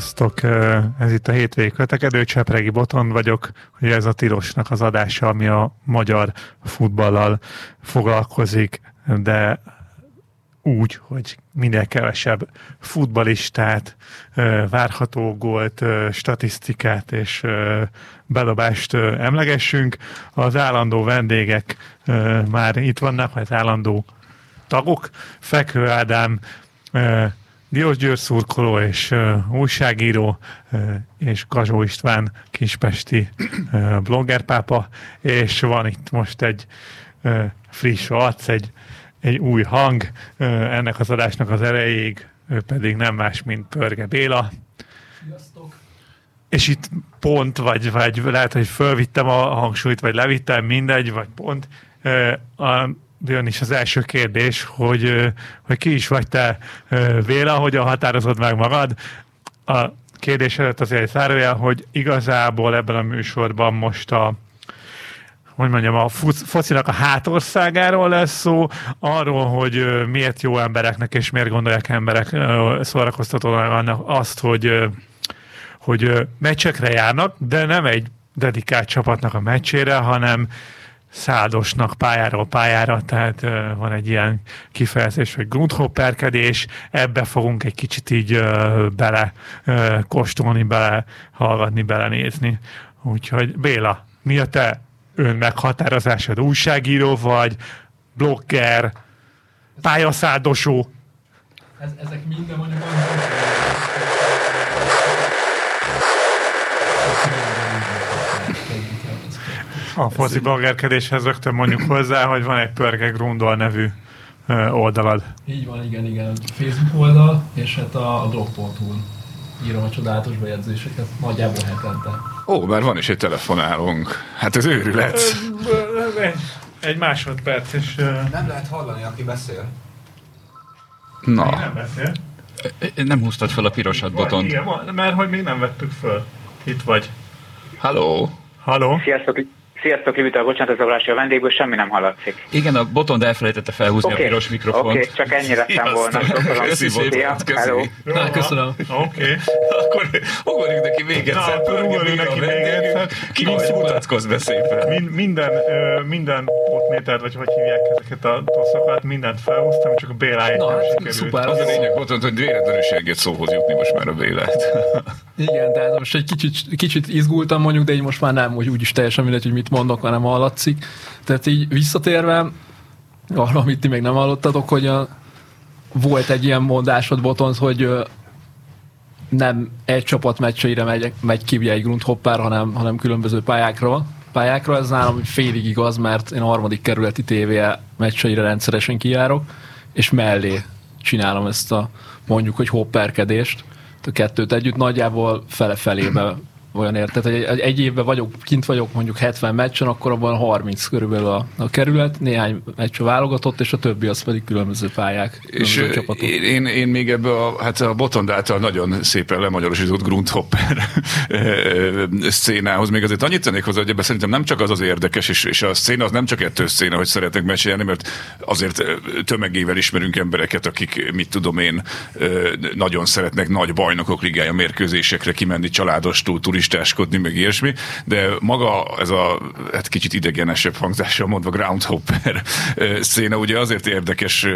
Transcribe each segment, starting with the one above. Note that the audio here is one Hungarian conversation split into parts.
Sziasztok! Ez itt a hétvégi kötekedő, Csepregi Boton vagyok. hogy ez a Tilosnak az adása, ami a magyar futballal foglalkozik, de úgy, hogy minél kevesebb futbalistát, várható gólt, statisztikát és bedobást emlegessünk. Az állandó vendégek már itt vannak, az állandó tagok. Fekő Ádám, Diós Győr szurkoló és uh, újságíró, uh, és Kazsó István kispesti uh, bloggerpápa, és van itt most egy uh, friss arc, egy, egy új hang, uh, ennek az adásnak az erejéig, ő pedig nem más, mint Pörge Béla. Sziasztok. És itt pont, vagy, vagy lehet, hogy fölvittem a hangsúlyt, vagy levittem, mindegy, vagy pont. Uh, a, jön is az első kérdés, hogy, hogy ki is vagy te Véla, hogyan határozod meg magad. A kérdés előtt azért egy zárójel, hogy igazából ebben a műsorban most a hogy mondjam, a focinak a hátországáról lesz szó, arról, hogy miért jó embereknek és miért gondolják emberek szórakoztatónak azt, hogy, hogy meccsekre járnak, de nem egy dedikált csapatnak a meccsére, hanem szádosnak pályáról pályára, tehát van egy ilyen kifejezés, hogy grundhopperkedés, ebbe fogunk egy kicsit így bele uh, kóstolni, bele hallgatni, belenézni. Úgyhogy Béla, mi a te ön meghatározásod? Újságíró vagy, blogger, pályaszádosó? Ez, ezek minden mondjuk a foci bloggerkedéshez rögtön mondjuk hozzá, hogy van egy Pörge Grundol nevű oldalad. Így van, igen, igen. Facebook oldal, és hát a, a blog.hu írom a csodálatos bejegyzéseket, nagyjából hetente. Ó, már van is egy telefonálónk. Hát ez őrület. Egy másodperc, és... Nem lehet hallani, aki beszél. Na. nem beszél. Nem húztad fel a pirosat botont. Igen, mert hogy még nem vettük föl. Itt vagy. Halló. Halló. Sziasztok, Sziasztok, Livital, bocsánat az a vendégből, semmi nem hallatszik. Igen, a botond elfelejtette felhúzni okay. a piros mikrofont. Oké, okay, csak ennyire szám volna. Köszi szépen, Hello. Na, köszönöm. Oké. Okay. akkor ugorjunk neki még egyszer. Na, akkor ugorjunk neki még egyszer. Ki mutatkozz be szépen. Min, minden, ö, minden potmétert, vagy hogy hívják ezeket a toszokat, mindent felhúztam, csak a Béláig nem sikerült. Szuper. Az a lényeg, botond, hogy véletlenül segít szóhoz jutni most már a Bélát. Igen, tehát most egy kicsit, kicsit izgultam mondjuk, de így most már nem, hogy úgyis teljesen mindegy, hogy mit mondok, hanem hallatszik. Tehát így visszatérve arra, amit ti még nem hallottatok, hogy a, volt egy ilyen mondásod, Botonz, hogy nem egy csapat meccseire megy, megy ki egy Grundhopper, hanem, hanem különböző pályákról. Pályákra ez nálam félig igaz, mert én a harmadik kerületi tévé meccseire rendszeresen kijárok, és mellé csinálom ezt a mondjuk, hogy hopperkedést a kettőt együtt nagyjából fele-felébe olyan érted, hogy egy, évben vagyok, kint vagyok mondjuk 70 meccsen, akkor abban 30 körülbelül a, a kerület, néhány meccs a válogatott, és a többi az pedig különböző pályák. És csapatok. Én, én még ebbe a, hát a Botond által nagyon szépen lemagyarosított Grundhopper szénához még azért annyit tennék hozzá, hogy ebben szerintem nem csak az az érdekes, és, és a széna az nem csak ettől széna, hogy szeretek mesélni, mert azért tömegével ismerünk embereket, akik, mit tudom én, nagyon szeretnek nagy bajnokok ligája mérkőzésekre kimenni családos túl, turistáskodni, meg ilyesmi, de maga ez a hát kicsit idegenesebb hangzással mondva groundhopper széna ugye azért érdekes,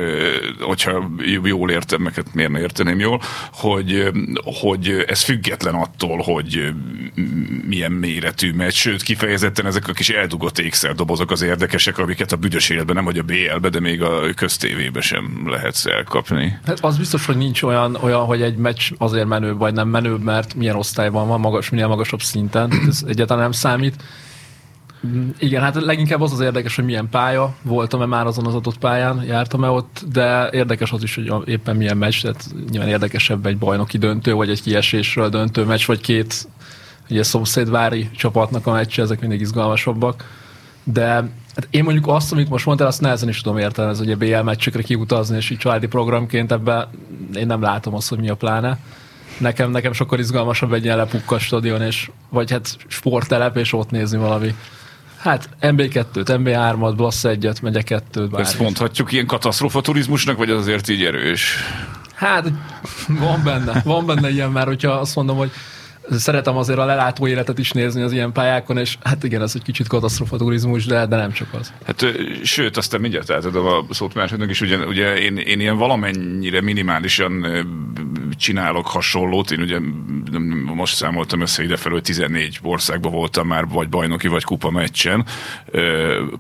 hogyha jól értem, meg hát miért ne érteném jól, hogy, hogy ez független attól, hogy milyen méretű meccs, sőt kifejezetten ezek a kis eldugott ékszerdobozok az érdekesek, amiket a büdös életben, nem hogy a BL-be, de még a köztévébe sem lehetsz elkapni. Hát az biztos, hogy nincs olyan, olyan, hogy egy meccs azért menőbb vagy nem menőbb, mert milyen osztályban van, magas, minél magasabb szinten, ez egyáltalán nem számít. Igen, hát leginkább az az érdekes, hogy milyen pálya, voltam-e már azon az adott pályán, jártam-e ott, de érdekes az is, hogy éppen milyen meccs, tehát nyilván érdekesebb egy bajnoki döntő, vagy egy kiesésről döntő meccs, vagy két ugye szomszédvári csapatnak a meccse, ezek mindig izgalmasabbak. De hát én mondjuk azt, amit most mondtál, azt nehezen is tudom érteni, ez ugye BL meccsekre kiutazni, és így családi programként ebben én nem látom azt, hogy mi a pláne nekem, nekem sokkal izgalmasabb egy ilyen lepukkas stadion, és, vagy hát sporttelep, és ott nézni valami. Hát MB2-t, MB3-at, Blassz 1-et, megye 2 Ezt mondhatjuk ilyen katasztrofa turizmusnak, vagy az azért így erős? Hát van benne, van benne ilyen már, hogyha azt mondom, hogy szeretem azért a lelátó életet is nézni az ilyen pályákon, és hát igen, ez egy kicsit katasztrofa turizmus, de, de nem csak az. Hát sőt, aztán mindjárt átadom a szót másodnak is, ugye, ugye én, én ilyen valamennyire minimálisan csinálok hasonlót, én ugye nem- most számoltam össze idefelől, hogy 14 országban voltam már, vagy bajnoki, vagy kupa meccsen,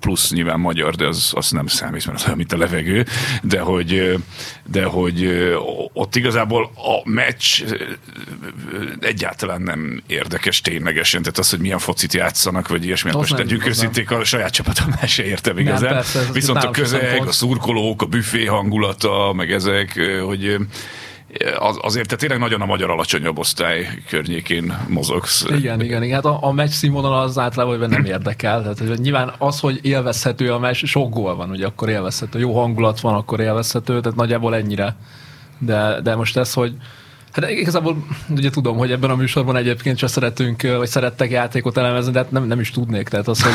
plusz nyilván magyar, de az, az nem számít, mert az olyan, mint a levegő, de hogy, de hogy ott igazából a meccs egyáltalán nem érdekes ténylegesen, tehát az, hogy milyen focit játszanak, vagy ilyesmi, hát most nem, tegyük nem. őszintén, a saját csapatomnál se értem igazán. persze, ez Viszont a közeg, a szurkolók, a büfé hangulata, meg ezek, hogy az, azért te tényleg nagyon a magyar alacsonyabb osztály környékén mozogsz. Igen, igen, igen. Hát a, a meccs színvonal az általában hogy nem érdekel. Tehát nyilván az, hogy élvezhető a meccs, sok gól van, ugye akkor élvezhető. Jó hangulat van, akkor élvezhető, tehát nagyjából ennyire. De, de most ez, hogy Hát igazából ugye tudom, hogy ebben a műsorban egyébként csak szeretünk, vagy szerettek játékot elemezni, de hát nem, nem is tudnék. Tehát az, hogy,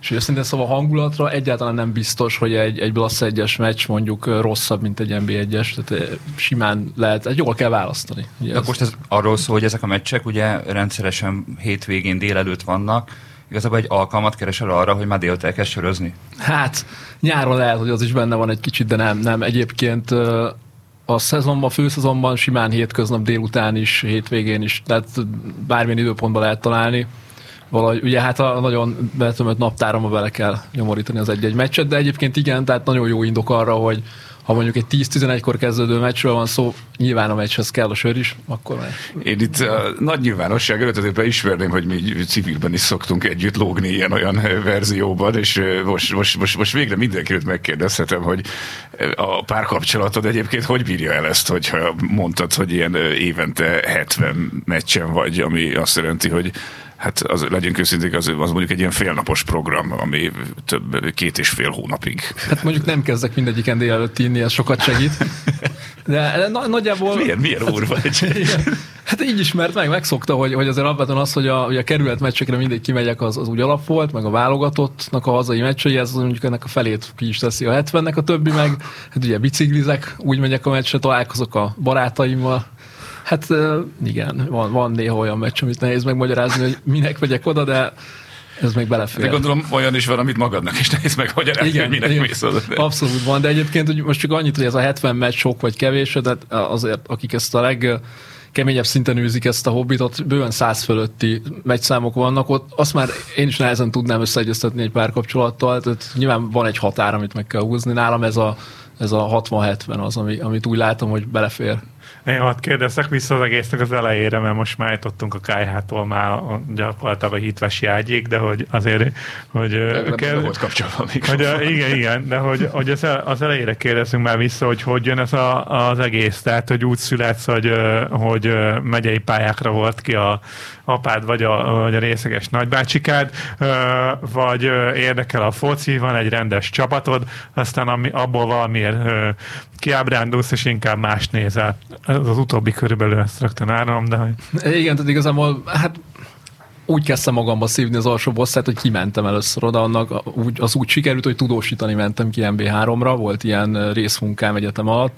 és hogy szintén szóval hangulatra egyáltalán nem biztos, hogy egy, egy Blasz 1-es meccs mondjuk rosszabb, mint egy NB1-es. Tehát simán lehet, hát jól kell választani. Ugye De ez- most ez arról szól, hogy ezek a meccsek ugye rendszeresen hétvégén délelőtt vannak, igazából egy alkalmat keresel arra, hogy már délután elkezd sörözni. Hát nyáron lehet, hogy az is benne van egy kicsit, de nem, nem. Egyébként a szezonban, főszezonban simán hétköznap délután is, hétvégén is, tehát bármilyen időpontban lehet találni. Valahogy, ugye hát a nagyon betömött naptáramba bele kell nyomorítani az egy-egy meccset, de egyébként igen, tehát nagyon jó indok arra, hogy ha mondjuk egy 10-11-kor kezdődő meccsről van szó, nyilván a meccshez kell a sör is, akkor már Én itt a nagy nyilvánosság előtt azért beismerném, hogy mi civilben is szoktunk együtt lógni ilyen-olyan verzióban, és ö, most, most, most, most végre mindenkit megkérdezhetem, hogy a párkapcsolatod egyébként hogy bírja el ezt, hogyha mondtad, hogy ilyen évente 70 meccsen vagy, ami azt jelenti, hogy Hát az, legyünk őszinték, az, az mondjuk egy ilyen félnapos program, ami több, két és fél hónapig. Hát mondjuk nem kezdek mindegyiken délelőtt inni, ez sokat segít. De na, nagyjából... Milyen, milyen úr vagy? Igen. Hát így ismert meg, megszokta, hogy, hogy azért alapvetően az, hogy a, hogy a kerület meccsekre mindig kimegyek, az, az úgy alap volt, meg a válogatottnak a hazai meccsei, ez mondjuk ennek a felét ki is teszi a 70-nek, a többi meg, hát ugye biciklizek, úgy megyek a meccsre, találkozok a barátaimmal, Hát igen, van, van néha olyan meccs, amit nehéz megmagyarázni, hogy minek megyek oda, de ez még De belefér. gondolom olyan is van, amit magadnak is nehéz megmagyarázni, hogy minek mész oda. Abszolút van, de egyébként hogy most csak annyit, hogy ez a 70 meccs sok vagy kevés, de azért akik ezt a leg keményebb szinten űzik ezt a hobbit, ott bőven száz fölötti meccszámok vannak, ott azt már én is nehezen tudnám összeegyeztetni egy párkapcsolattal, tehát nyilván van egy határ, amit meg kell húzni. Nálam ez a, ez a 60-70 az, ami, amit úgy látom, hogy belefér. Én hadd kérdezzek vissza az egésznek az elejére, mert most már jutottunk a KH-tól már gyakorlatilag a hitvesi ágyig, de hogy azért, hogy kell- volt kapcsolva a hogy a, igen, igen, de hogy, hogy az, az elejére kérdezzünk már vissza, hogy hogy jön ez a, az egész, tehát hogy úgy születsz, hogy, hogy megyei pályákra volt ki a apád, vagy a, vagy a részeges nagybácsikád, vagy érdekel a foci, van egy rendes csapatod, aztán ami, abból valamiért kiábrándulsz, és inkább más nézel. Ez az utóbbi körülbelül ezt rögtön árulom, de hogy Igen, tehát igazából hát úgy kezdtem magamba szívni az alsó bosszát, hogy kimentem először oda, annak az úgy sikerült, hogy tudósítani mentem ki MB3-ra, volt ilyen részmunkám egyetem alatt.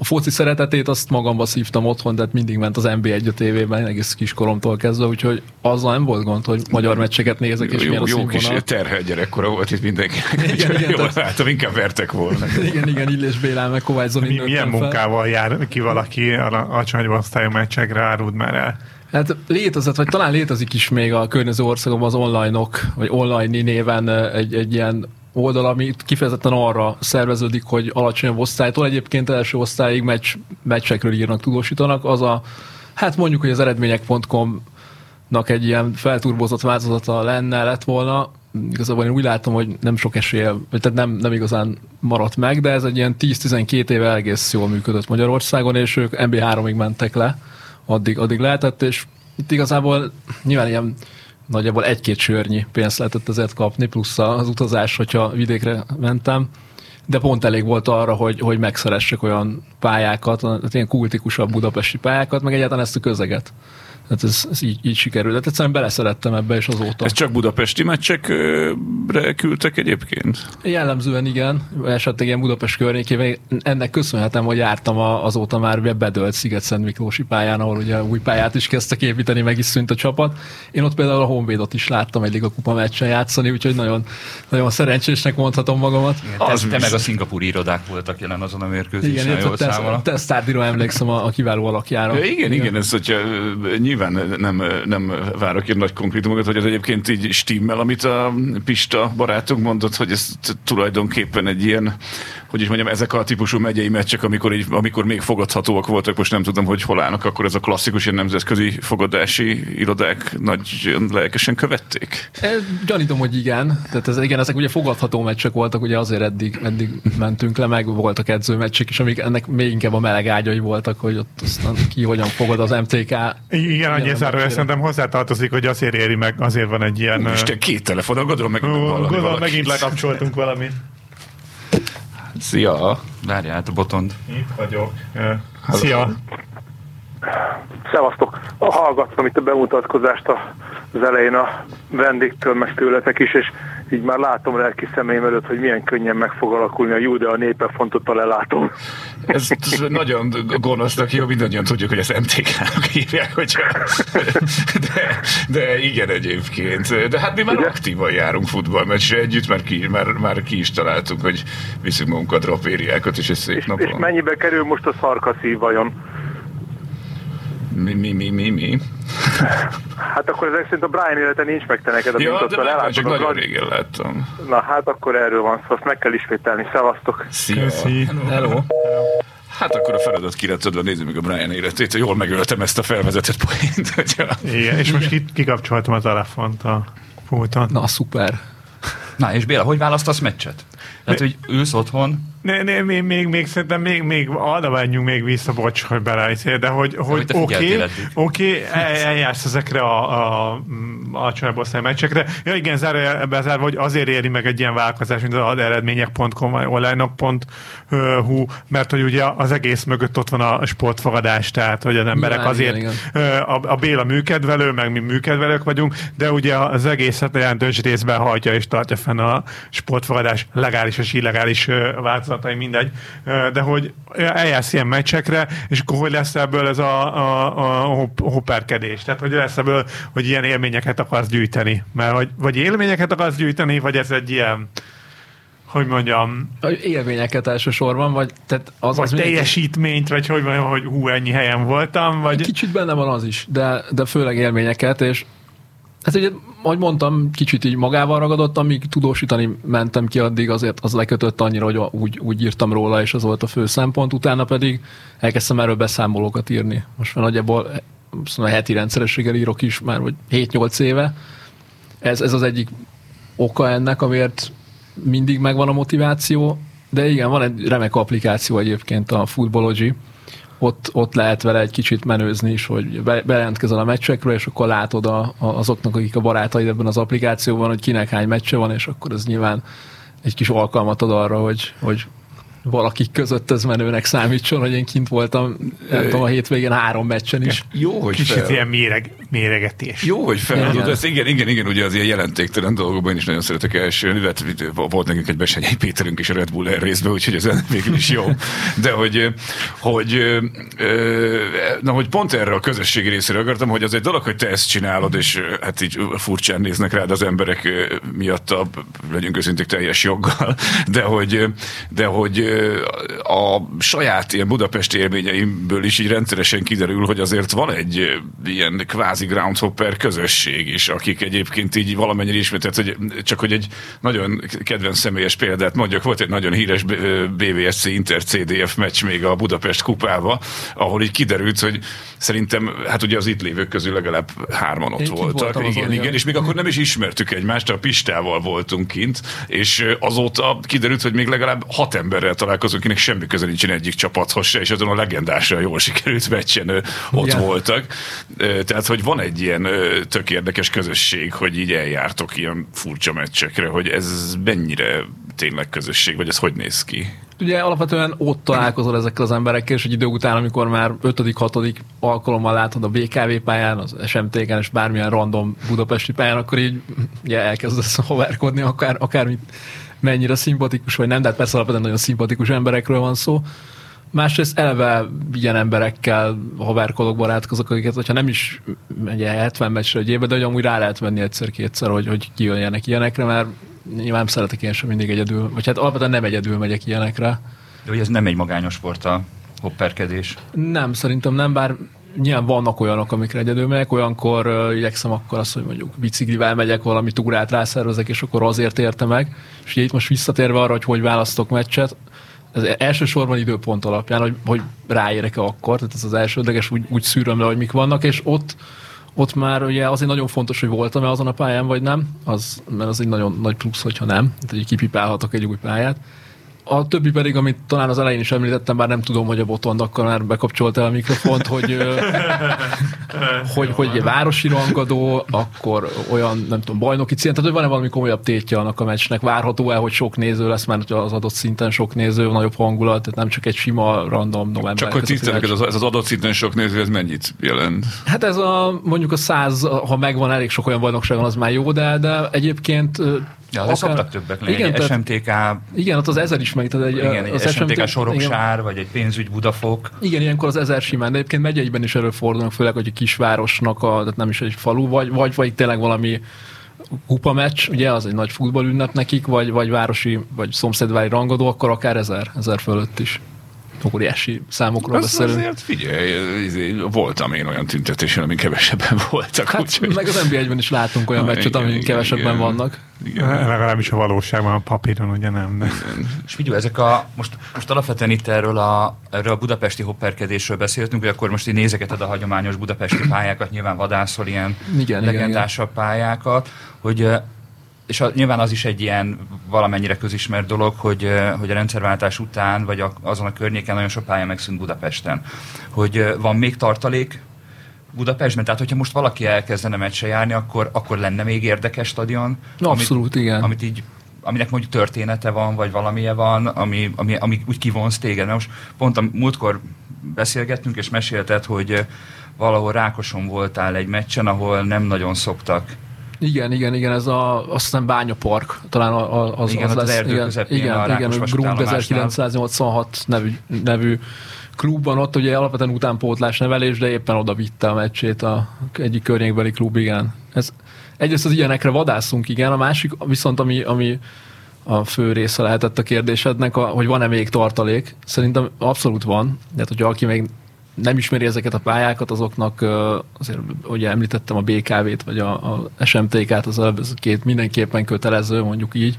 A foci szeretetét azt magamba szívtam otthon, tehát mindig ment az MB1 a tévében, egész kiskoromtól kezdve, úgyhogy azzal nem volt gond, hogy magyar meccseket nézek, és jó, milyen a jó kis terhel gyerekkora volt itt mindenkinek. Igen, igen, Jól tehát- látom, inkább vertek volna. Igen, igen, Illés Bélán, meg Kovács mi, milyen fel. munkával jár ki valaki a alacsony osztályú meccsekre, áruld már el. Hát létezett, vagy talán létezik is még a környező országokban az online-ok, vagy online néven egy, egy ilyen oldal, ami kifejezetten arra szerveződik, hogy alacsonyabb osztálytól. Egyébként első osztályig meccs, meccsekről írnak, tudósítanak, az a, hát mondjuk, hogy az eredmények.com-nak egy ilyen felturbozott változata lenne, lett volna, igazából én úgy látom, hogy nem sok esélye, tehát nem, nem igazán maradt meg, de ez egy ilyen 10-12 éve egész jól működött Magyarországon, és ők MB3-ig mentek le, addig, addig lehetett, és itt igazából nyilván ilyen nagyjából egy-két sörnyi pénzt lehetett ezért kapni, plusz az utazás, hogyha vidékre mentem, de pont elég volt arra, hogy, hogy megszeressek olyan pályákat, ilyen kultikusabb budapesti pályákat, meg egyáltalán ezt a közeget. Hát ez, ez így, így sikerült. Hát egyszerűen beleszerettem ebbe, és azóta. Ez csak budapesti meccsekre küldtek egyébként? Jellemzően igen, esetleg ilyen Budapest környékében. Ennek köszönhetem, hogy jártam a, azóta már bedölt Sziget-Szent Miklósi pályán, ahol ugye új pályát is kezdtek építeni, meg is szűnt a csapat. Én ott például a Honvédot is láttam egy Liga Kupa meccsen játszani, úgyhogy nagyon, nagyon szerencsésnek mondhatom magamat. Igen, te, Az te biztos. meg a szingapúri irodák voltak jelen azon a mérkőzésen, Igen, jól számolom. teszt, tesztárdira emlékszem a, a kiváló alakjára. Ja, igen, igen, ez, hogyha ö, nyilván nem, nem várok ilyen nagy konkrétumokat, hogy ez egyébként így stimmel, amit a Pista barátunk mondott, hogy ez tulajdonképpen egy ilyen, hogy is mondjam, ezek a típusú megyei meccsek, amikor, így, amikor még fogadhatóak voltak, most nem tudom, hogy hol állnak, akkor ez a klasszikus ilyen nemzetközi fogadási irodák nagy lelkesen követték. E, Gyanítom, hogy igen. Tehát ez, igen, ezek ugye fogadható meccsek voltak, ugye azért eddig, eddig mentünk le, meg voltak edzőmeccsek is, amik ennek még inkább a meleg ágyai voltak, hogy ott aztán ki hogyan fogad az MTK. Igen, annyi Igen, zárója meccsére. szerintem hozzátartozik, hogy azért éri meg, azért van egy ilyen... Isten, két telefonon, gondolom meg Gondolom, valaki. megint lekapcsoltunk valamit. Szia! Várjál, hát a botond. Itt vagyok. Szia! Szevasztok! Hallgattam itt a bemutatkozást a- az elején a vendégtől, meg tőletek is, és így már látom lelki személyem előtt, hogy milyen könnyen meg fog alakulni a Júdea népe fontot a lelátom. Ez nagyon gonosznak jó, mindannyian tudjuk, hogy ezt MTK-nak hívják, hogyha... De, de igen egyébként. De hát mi már Ugye? aktívan járunk futballmeccsre együtt, már ki, már, már ki is találtuk, hogy viszünk magunkat rapériákat, és egy szép És, és napon. mennyibe kerül most a szarkaszív vajon? Mi, mi, mi, mi, mi? Hát akkor ezek szerint a Brian élete nincs meg te neked, a Ja, de lelátod csak a nagyon régen láttam. Na hát akkor erről van szó, azt meg kell ismételni. Szevasztok! Szia! Köszi. Hello. Hát akkor a feladat kiretődve nézzük meg a Brian életét. Jól megöltem ezt a felvezetett poént. Hogyha... Igen, és most ki, kikapcsoltam a telefont a pulton. Na, szuper. Na, és Béla, hogy választasz meccset? Tehát, hogy ülsz otthon, Ne, ne, még, még, még szerintem még, még arra menjünk még vissza, bocs, hogy belejtél, de hogy, hogy oké, figyeltél okay, oké, okay, eljársz ezekre a, a, a csalábosztály meccsekre. Ja igen, zárójelbe zárva, hogy azért éri meg egy ilyen vállalkozás, mint az aderedmények.com vagy online.hu, mert hogy ugye az egész mögött ott van a sportfogadás, tehát hogy az emberek Igen, azért igen, ö, a, a Béla műkedvelő, meg mi műkedvelők vagyunk, de ugye az egészet jelentős részben hajtja és tartja fenn a sportfogadás legális és illegális változatai, mindegy. De hogy eljársz ilyen meccsekre, és akkor hogy lesz ebből ez a, a, a hop- hopperkedés? Tehát hogy lesz ebből, hogy ilyen élményeket akarsz gyűjteni? Mert hogy, vagy élményeket akarsz gyűjteni, vagy ez egy ilyen hogy mondjam, Élményeket elsősorban, vagy, tehát az, vagy az teljesítményt, vagy hogy mondjam, hogy hú, ennyi helyen voltam, vagy... Kicsit benne van az is, de, de főleg élményeket, és ez ugye, ahogy mondtam, kicsit így magával ragadott, amíg tudósítani mentem ki addig, azért az lekötött annyira, hogy úgy, úgy írtam róla, és az volt a fő szempont, utána pedig elkezdtem erről beszámolókat írni. Most már nagyjából szóval heti rendszerességgel írok is már, vagy 7-8 éve. Ez, ez az egyik oka ennek, amiért mindig megvan a motiváció, de igen, van egy remek applikáció egyébként, a Footballogy, ott, ott lehet vele egy kicsit menőzni is, hogy be- bejelentkezel a meccsekről, és akkor látod a, a, azoknak, akik a barátaid ebben az applikációban, hogy kinek hány meccse van, és akkor ez nyilván egy kis alkalmat ad arra, hogy, hogy valakik között ez menőnek számítson, hogy én kint voltam, nem tudom, a hétvégén három meccsen is. Jó, hogy Kicsit fel... ilyen méreg, méregetés. Jó, hogy feladod Igen. ezt. Igen, igen, igen, ugye az ilyen jelentéktelen dolgokban én is nagyon szeretek elsőni, illetve volt nekünk egy Besenyei Péterünk is a Red Bull Air részben, úgyhogy ez végül is jó. De hogy, hogy, na, hogy pont erre a közösségi részére akartam, hogy az egy dolog, hogy te ezt csinálod, és hát így furcsán néznek rád az emberek miatt, legyünk őszinték teljes joggal, de hogy, de hogy a saját ilyen budapesti élményeimből is így rendszeresen kiderül, hogy azért van egy ilyen kvázi groundhopper közösség is, akik egyébként így valamennyire ismételt, hogy csak hogy egy nagyon kedvenc személyes példát mondjak, volt egy nagyon híres BVSC Inter CDF meccs még a Budapest kupába, ahol így kiderült, hogy szerintem, hát ugye az itt lévők közül legalább hárman ott Én voltak. igen, igen. igen, és még akkor nem is ismertük egymást, a Pistával voltunk kint, és azóta kiderült, hogy még legalább hat emberrel találkozunk, akinek semmi köze nincsen egyik csapathoz se, és azon a legendásra jól sikerült meccsen ott Igen. voltak. Tehát, hogy van egy ilyen tök érdekes közösség, hogy így eljártok ilyen furcsa meccsekre, hogy ez mennyire tényleg közösség, vagy ez hogy néz ki? Ugye alapvetően ott találkozol ezekkel az emberekkel, és egy idő után, amikor már 5.-6. alkalommal látod a BKV pályán, az SMT-ken és bármilyen random budapesti pályán, akkor így ugye elkezdesz haverkodni, akár, akármit mennyire szimpatikus vagy nem, de hát persze alapvetően nagyon szimpatikus emberekről van szó. Másrészt eleve ilyen emberekkel haverkodok, barátkozok, akiket, hogyha nem is ugye 70 meccsre egy évben, de hogy amúgy rá lehet venni egyszer-kétszer, hogy, hogy kijöjjenek ilyenekre, mert nyilván szeretek én sem mindig egyedül, vagy hát alapvetően nem egyedül megyek ilyenekre. De hogy ez nem egy magányos sport a hopperkedés. Nem, szerintem nem, bár nyilván vannak olyanok, amikre egyedül megyek, olyankor uh, igyekszem akkor azt, hogy mondjuk biciklivel megyek, valami túrát rászervezek, és akkor azért érte meg. És ugye itt most visszatérve arra, hogy hogy választok meccset, ez elsősorban időpont alapján, hogy, hogy ráérek-e akkor, tehát ez az elsődleges, úgy, úgy szűröm le, hogy mik vannak, és ott ott már ugye azért nagyon fontos, hogy voltam-e azon a pályán, vagy nem, az, mert az egy nagyon nagy plusz, hogyha nem, tehát hogy kipipálhatok egy új pályát. A többi pedig, amit talán az elején is említettem, bár nem tudom, hogy a botondakkal már bekapcsolta a mikrofont, hogy, hogy, hogy egy városi rangadó, akkor olyan, nem tudom, bajnoki cél, tehát hogy van-e valami komolyabb tétje annak a meccsnek, várható-e, hogy sok néző lesz, mert az adott szinten sok néző, nagyobb hangulat, tehát nem csak egy sima random november. Csak hogy tisztelnek, ez, ez az adott szinten sok néző, ez mennyit jelent? Hát ez a, mondjuk a száz, ha megvan, elég sok olyan bajnokságon, az már jó, de, de egyébként Ja, az akár... szoktak többek lenni. Igen, egy SMTK... Igen, ott az ezer is meg. Tehát egy, igen, egy az SMTK, SMTK Soroksár, igen. vagy egy pénzügy Budafok. Igen, ilyenkor az ezer simán, de egyébként megyeiben is előfordulnak, főleg, hogy egy kisvárosnak, a, tehát nem is egy falu, vagy, vagy, vagy tényleg valami kupa meccs, ugye az egy nagy futballünnep nekik, vagy, vagy városi, vagy szomszédvári rangadó, akkor akár ezer, ezer fölött is óriási számokról az beszélünk. Azért figyelj, voltam én olyan tüntetésen, amin kevesebben voltak. Hát, úgy, meg az NBA-ben is látunk olyan meccset, amin kevesebben igen, vannak. Igen. Legalábbis a valóságban a papíron ugye nem. De. És figyelj, ezek a, most, most alapvetően itt erről a, erről a budapesti hopperkedésről beszéltünk, hogy akkor most így nézegeted a hagyományos budapesti pályákat, nyilván vadászol ilyen igen, legendásabb igen, pályákat, hogy és a, nyilván az is egy ilyen valamennyire közismert dolog, hogy, hogy a rendszerváltás után, vagy a, azon a környéken nagyon sok pálya megszűnt Budapesten. Hogy van még tartalék Budapestben? Tehát, hogyha most valaki elkezdene meccse járni, akkor, akkor lenne még érdekes stadion? Abszolút, amit, igen. Amit így aminek mondjuk története van, vagy valamilyen van, ami, ami, ami úgy kivonz téged. Na most pont a múltkor beszélgettünk, és mesélted, hogy valahol Rákoson voltál egy meccsen, ahol nem nagyon szoktak igen, igen, igen, ez a, azt hiszem Bánya Park, talán az, igen, az lesz. erdő igen, igen, igen, Grund 1986 nevű, nevű klubban, ott ugye alapvetően utánpótlás nevelés, de éppen oda vitte a meccsét a egyik környékbeli klub, igen. Ez, egyrészt az ilyenekre vadászunk, igen, a másik viszont, ami, ami a fő része lehetett a kérdésednek, a, hogy van-e még tartalék. Szerintem abszolút van, de hát, hogyha aki még nem ismeri ezeket a pályákat, azoknak azért ugye említettem a BKV-t, vagy a, a SMTK-t, az, az két mindenképpen kötelező, mondjuk így,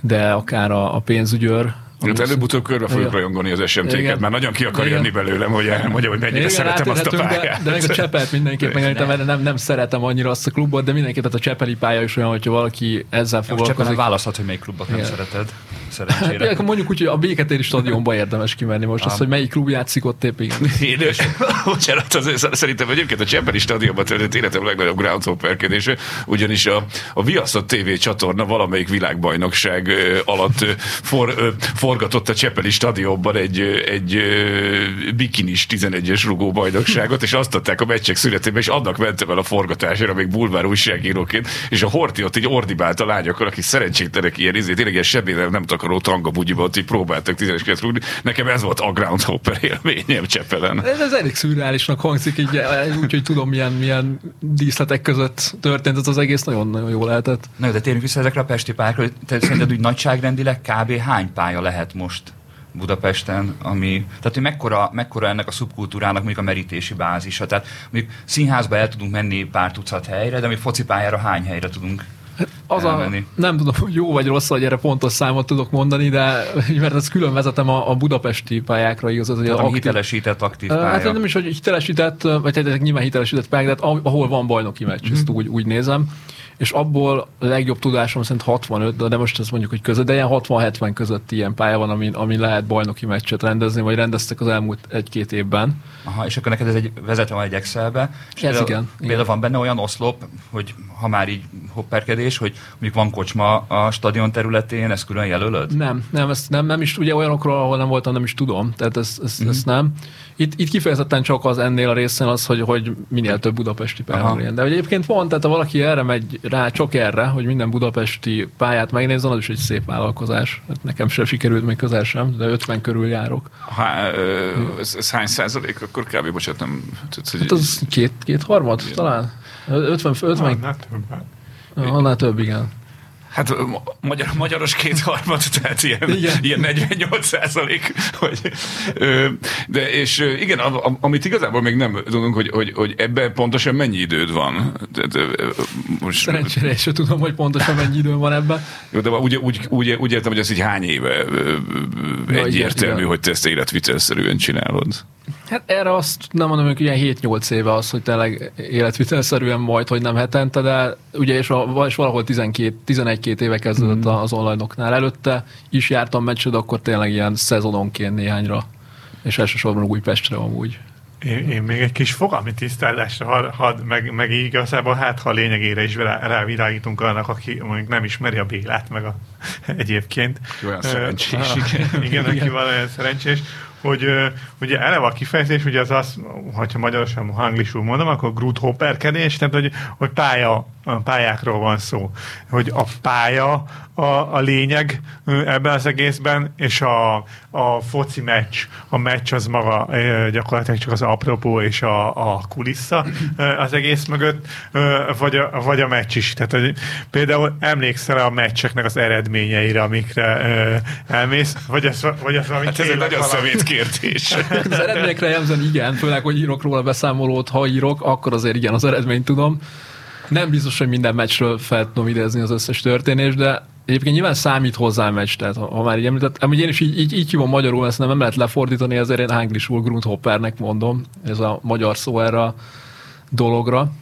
de akár a, a pénzügyőr, Hát előbb-utóbb körbe fogjuk rajongani az SMT-ket, mert nagyon ki akar jönni belőlem, hogy elmondja, hogy mennyire Igen, szeretem azt a pályát. De, de még a Csepelt mindenképpen említem, mert nem, nem szeretem annyira azt a klubot, de mindenképpen tehát a Csepeli pálya is olyan, hogyha valaki ezzel foglalkozik. Csak választhat, hogy melyik klubot nem szereted. Szerencsére. Ja, mondjuk úgy, hogy a béketéri stadionba érdemes kimenni most. Az, hogy melyik klub játszik ott épp, igen. Édes. Bocsánat, az, szerintem egyébként a Csepeli stadionban történt életem legnagyobb groundhopperkedése, ugyanis a, a Viaszat TV csatorna valamelyik világbajnokság alatt for, forgatott a Csepeli stadionban egy, egy bikinis 11-es rugó bajnokságot, és azt adták a meccsek születében, és annak mentem el a forgatásra, még bulvár újságíróként, és a Horti ott így ordibált a lányokkal, akik szerencsétlenek ilyen, izé, tényleg ilyen sebére nem takaró tanga bugyiba, ott így próbáltak 10 rúgni. Nekem ez volt a groundhopper élményem Csepelen. Ez, ez elég szürreálisnak hangzik, így úgyhogy tudom, milyen, milyen díszletek között történt ez az egész, nagyon, nagyon jó lehetett. Na, de térjünk vissza ezekre a pesti pályákra, te szerinted úgy nagyságrendileg kb. hány pálya lehet most Budapesten, ami, tehát hogy mekkora, mekkora ennek a szubkultúrának mondjuk a merítési bázisa. Tehát mondjuk színházba el tudunk menni pár tucat helyre, de mi focipályára hány helyre tudunk az a, nem tudom, hogy jó vagy rossz, hogy erre pontos számot tudok mondani, de mert ezt külön vezetem a, a budapesti pályákra igaz. Az, a aktív, hitelesített aktív pálya. Hát nem is, hogy hitelesített, vagy hát nyilván hitelesített pályák, de hát ahol van bajnoki meccs, mm-hmm. ezt úgy, úgy nézem. És abból a legjobb tudásom szerint 65, de most ez mondjuk, hogy között, de ilyen 60-70 között ilyen pálya van, ami, ami lehet bajnoki meccset rendezni, vagy rendeztek az elmúlt egy-két évben. Aha, és akkor neked ez egy vezetve van egy Excelbe. És ez például, igen. Például igen. van benne olyan oszlop, hogy ha már így hopperkedés, hogy mondjuk van kocsma a stadion területén, ezt külön jelölöd? Nem, nem, ezt nem, nem is, ugye olyanokról, ahol nem voltam, nem is tudom, tehát ezt, ezt, mm-hmm. ezt nem. Itt, itt kifejezetten csak az ennél a részen az, hogy, hogy minél több budapesti pálya legyen. De egyébként van, tehát ha valaki erre megy rá, csak erre, hogy minden budapesti pályát megnézzen, az is egy szép vállalkozás. Hát nekem sem sikerült még közel sem, de 50 körül járok. Há, ez, ez hány százalék? Akkor kb. bocsánat, nem... Tehát, hogy... Hát az két, két harmad talán? 50, 50... Annál több. Annál több, igen. Hát magyar, magyaros kétharmad, tehát ilyen, igen. ilyen 48 százalék. Hogy, de és igen, amit igazából még nem tudunk, hogy, hogy, hogy ebben pontosan mennyi időd van. Tehát, most, Szerencsére is tudom, hogy pontosan mennyi időm van ebben. Jó, de úgy, úgy, úgy, úgy értem, hogy ez így hány éve egyértelmű, igen. hogy te ezt életvitelszerűen csinálod. Hát erre azt nem mondom, hogy ilyen 7-8 éve az, hogy tényleg életvitelszerűen majd, hogy nem hetente, de ugye és, és valahol 12, 11-2 éve kezdődött mm. az online-oknál. Előtte is jártam meccsed, akkor tényleg ilyen szezononként néhányra, és elsősorban Újpestre amúgy. Én, én még egy kis fogalmi tisztázásra had, had meg, meg igazából hát, ha a lényegére is rá, rávirágítunk annak, aki mondjuk nem ismeri a Bélát, meg a, egyébként. Olyan szerencsés. Uh, igen, igen, aki olyan szerencsés, hogy ugye eleve a kifejezés, ugye az az, hogyha magyarosan hanglisul mondom, akkor grudhopperkedés, tehát hogy, hogy pálya, pályákról van szó. Hogy a pálya a, a lényeg ebben az egészben, és a, a foci meccs, a meccs az maga gyakorlatilag csak az apropó és a, a kulissza az egész mögött, vagy a, vagy a meccs is. Tehát hogy például emlékszel a meccseknek az eredményeire, amikre elmész, vagy ez, vagy ez valami hát ez egy nagyon szemét kérdés. az eredményekre jelzően igen, főleg, hogy írok róla beszámolót, ha írok, akkor azért igen, az eredményt tudom. Nem biztos, hogy minden meccsről fel tudom idézni az összes történést, de Egyébként nyilván számít hozzá a meccs, tehát ha, már így említett, amúgy én is így, így, így hívom magyarul, ezt nem lehet lefordítani, ezért én Hanglisul Grundhoppernek mondom, ez a magyar szó erre a dologra.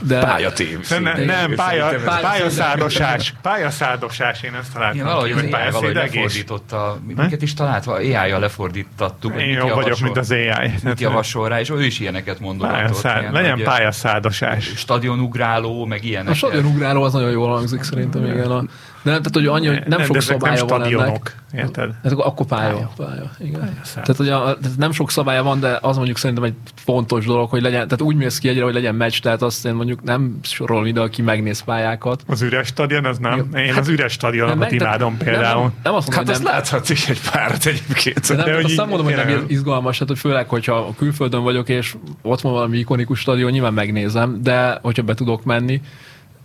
De... Pályatév. Nem, nem pálya, pályaszádosás. Pályaszádosás, én ezt találtam. Igen, valahogy az AI valahogy lefordította, minket is talált, AI-jal lefordítattuk. Én jó vagyok, mint az AI. Mit javasol rá, és ő is ilyeneket mondogatott. Pályaszá... Legyen pályaszádosás. Stadionugráló, meg ilyenek. A stadionugráló az nagyon jól hangzik szerintem, igen. A nem, tehát hogy annyi, hogy nem, nem sok szabálya nem van ennek. Érted? Ez akkor pálya. pálya. pálya igen. Pálya tehát, hogy a, tehát nem sok szabálya van, de az mondjuk szerintem egy fontos dolog, hogy legyen, tehát úgy mész ki egyre, hogy legyen meccs, tehát azt én mondjuk nem sorol ide, aki megnéz pályákat. Az üres stadion, az nem. Én hát, az üres stadionokat imádom például. Nem, nem azt mondom, hát azt láthatsz is egy párat egyébként. De nem, de, hogy azt nem mondom, hogy nem izgalmas, tehát hogy főleg, hogyha a külföldön vagyok, és ott van valami ikonikus stadion, nyilván megnézem, de hogyha be tudok menni,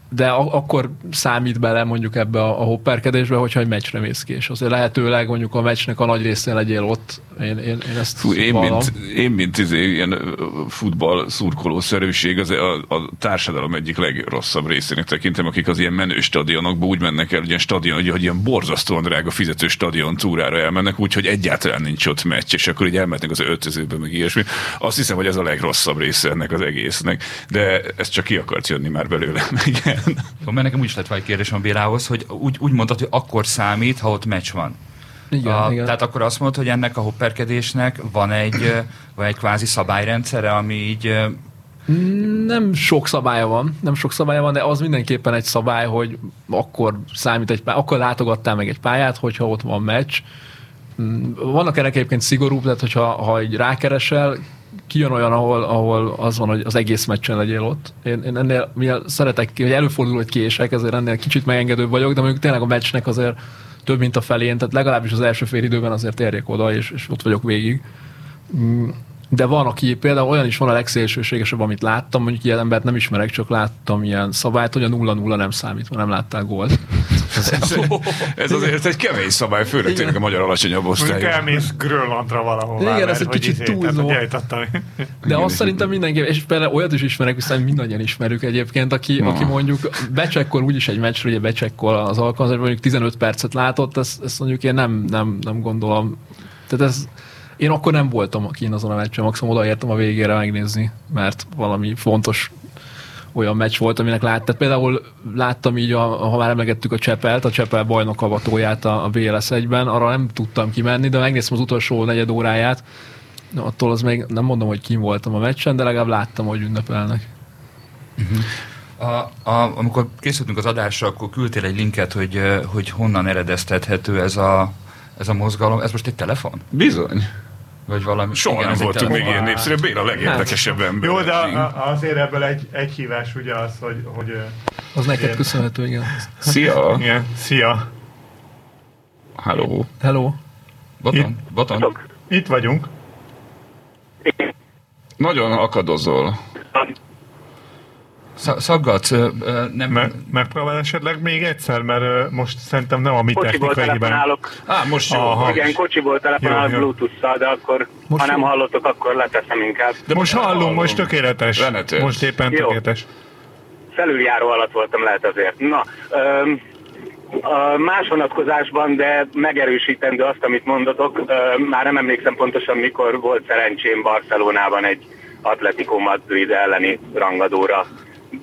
de a- akkor számít bele mondjuk ebbe a, a hopperkedésbe, hogyha egy meccsre mész ki, és azért lehetőleg mondjuk a meccsnek a nagy részén legyél ott. Én, én, én ezt Fú, én, mint, én, mint izé, ilyen futball szurkoló szerűség, az a, a, társadalom egyik legrosszabb részének tekintem, akik az ilyen menő stadionokba úgy mennek el, hogy ilyen stadion, hogy, hogy ilyen borzasztóan drága fizető stadion túrára elmennek, úgyhogy egyáltalán nincs ott meccs, és akkor így elmennek az öltözőbe, meg ilyesmi. Azt hiszem, hogy ez a legrosszabb része ennek az egésznek, de ez csak ki akart jönni már belőle. Igen. Jó, mert nekem úgy is lett egy kérdés a Bélához, hogy úgy, úgy mondtad, hogy akkor számít, ha ott meccs van. Igen, a, igen. Tehát akkor azt mondod, hogy ennek a hopperkedésnek van egy, van egy kvázi szabályrendszere, ami így nem sok szabálya van, nem sok szabálya van, de az mindenképpen egy szabály, hogy akkor számít egy pályát, akkor látogattál meg egy pályát, hogyha ott van meccs. Mm, vannak ennek egyébként szigorúbb, tehát hogyha ha egy rákeresel, kijön olyan, ahol, ahol az van, hogy az egész meccsen legyél ott. Én, én ennél, mivel szeretek, hogy előfordul, hogy kések, ezért ennél kicsit megengedőbb vagyok, de mondjuk tényleg a meccsnek azért több, mint a felén, tehát legalábbis az első fél időben azért érjek oda, és, és ott vagyok végig. Mm, de van, aki például olyan is van a legszélsőségesebb, amit láttam, mondjuk ilyen embert nem ismerek, csak láttam ilyen szabályt, hogy a 0-0 nem számít, mert nem láttál gólt. Ez, ez azért egy kemény szabály, főleg tényleg a magyar alacsonyabb osztály. Mondjuk elmész Grönlandra valahol. Igen, ez egy kicsit izé, túlzó. De azt szerintem mindenki, és például olyat is ismerek, hiszen mindannyian ismerjük egyébként, aki, aki mondjuk becsekkol úgyis egy meccsre, ugye becsekkol az alkalmazás, mondjuk 15 percet látott, ezt, ezt mondjuk én nem, nem, nem gondolom. Tehát ez, én akkor nem voltam én azon a meccsen, maximum odaértem a végére megnézni, mert valami fontos olyan meccs volt, aminek láttad. Például láttam így, a, ha már emlegettük a Csepelt, a Csepel bajnok avatóját a, a BLS 1-ben, arra nem tudtam kimenni, de megnéztem az utolsó negyed óráját, attól az még nem mondom, hogy kim voltam a meccsen, de legalább láttam, hogy ünnepelnek. Uh-huh. A, a, amikor készültünk az adásra, akkor küldtél egy linket, hogy, hogy honnan eredeztethető ez a, ez a mozgalom. Ez most egy telefon? Bizony. Vagy valami. Soha igen, nem voltunk még ilyen népszerű. Béla a legérdekesebb ember. Jó, de azért ebből egy, egy hívás ugye az, hogy... hogy az neked köszönhető, igen. Szia! Igen, szia! Hello! Hello! Boton? Itt, Boton? Itt vagyunk. Nagyon akadozol. Szaggatsz, nem... Me, megpróbál esetleg még egyszer, mert most szerintem nem a mi kocsiból technikai hibán. Á, most jó. Aha. Igen, kocsiból telefonálok Bluetooth-szal, de akkor, most ha nem hallottok, akkor leteszem inkább. De most hallom, most tökéletes. Lenetes. Most éppen jó. tökéletes. Felüljáró alatt voltam, lehet azért. Na, öm, a más vonatkozásban, de megerősítendő azt, amit mondotok, már nem emlékszem pontosan, mikor volt szerencsém Barcelonában egy Atletico Madrid elleni rangadóra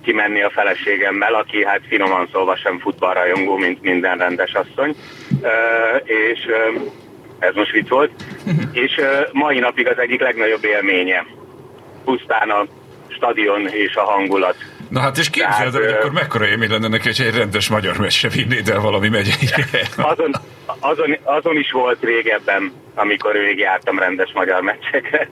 kimenni a feleségemmel, aki hát finoman szólva sem futballrajongó, mint minden rendes asszony. És ez most vicc volt. és mai napig az egyik legnagyobb élménye. Pusztán a stadion és a hangulat. Na hát és képzeld el, hogy akkor mekkora élmény lenne neki, hogy egy rendes magyar meccsre vinnéd el valami megyei. azon, azon, azon is volt régebben, amikor végigjártam rendes magyar meccsekre.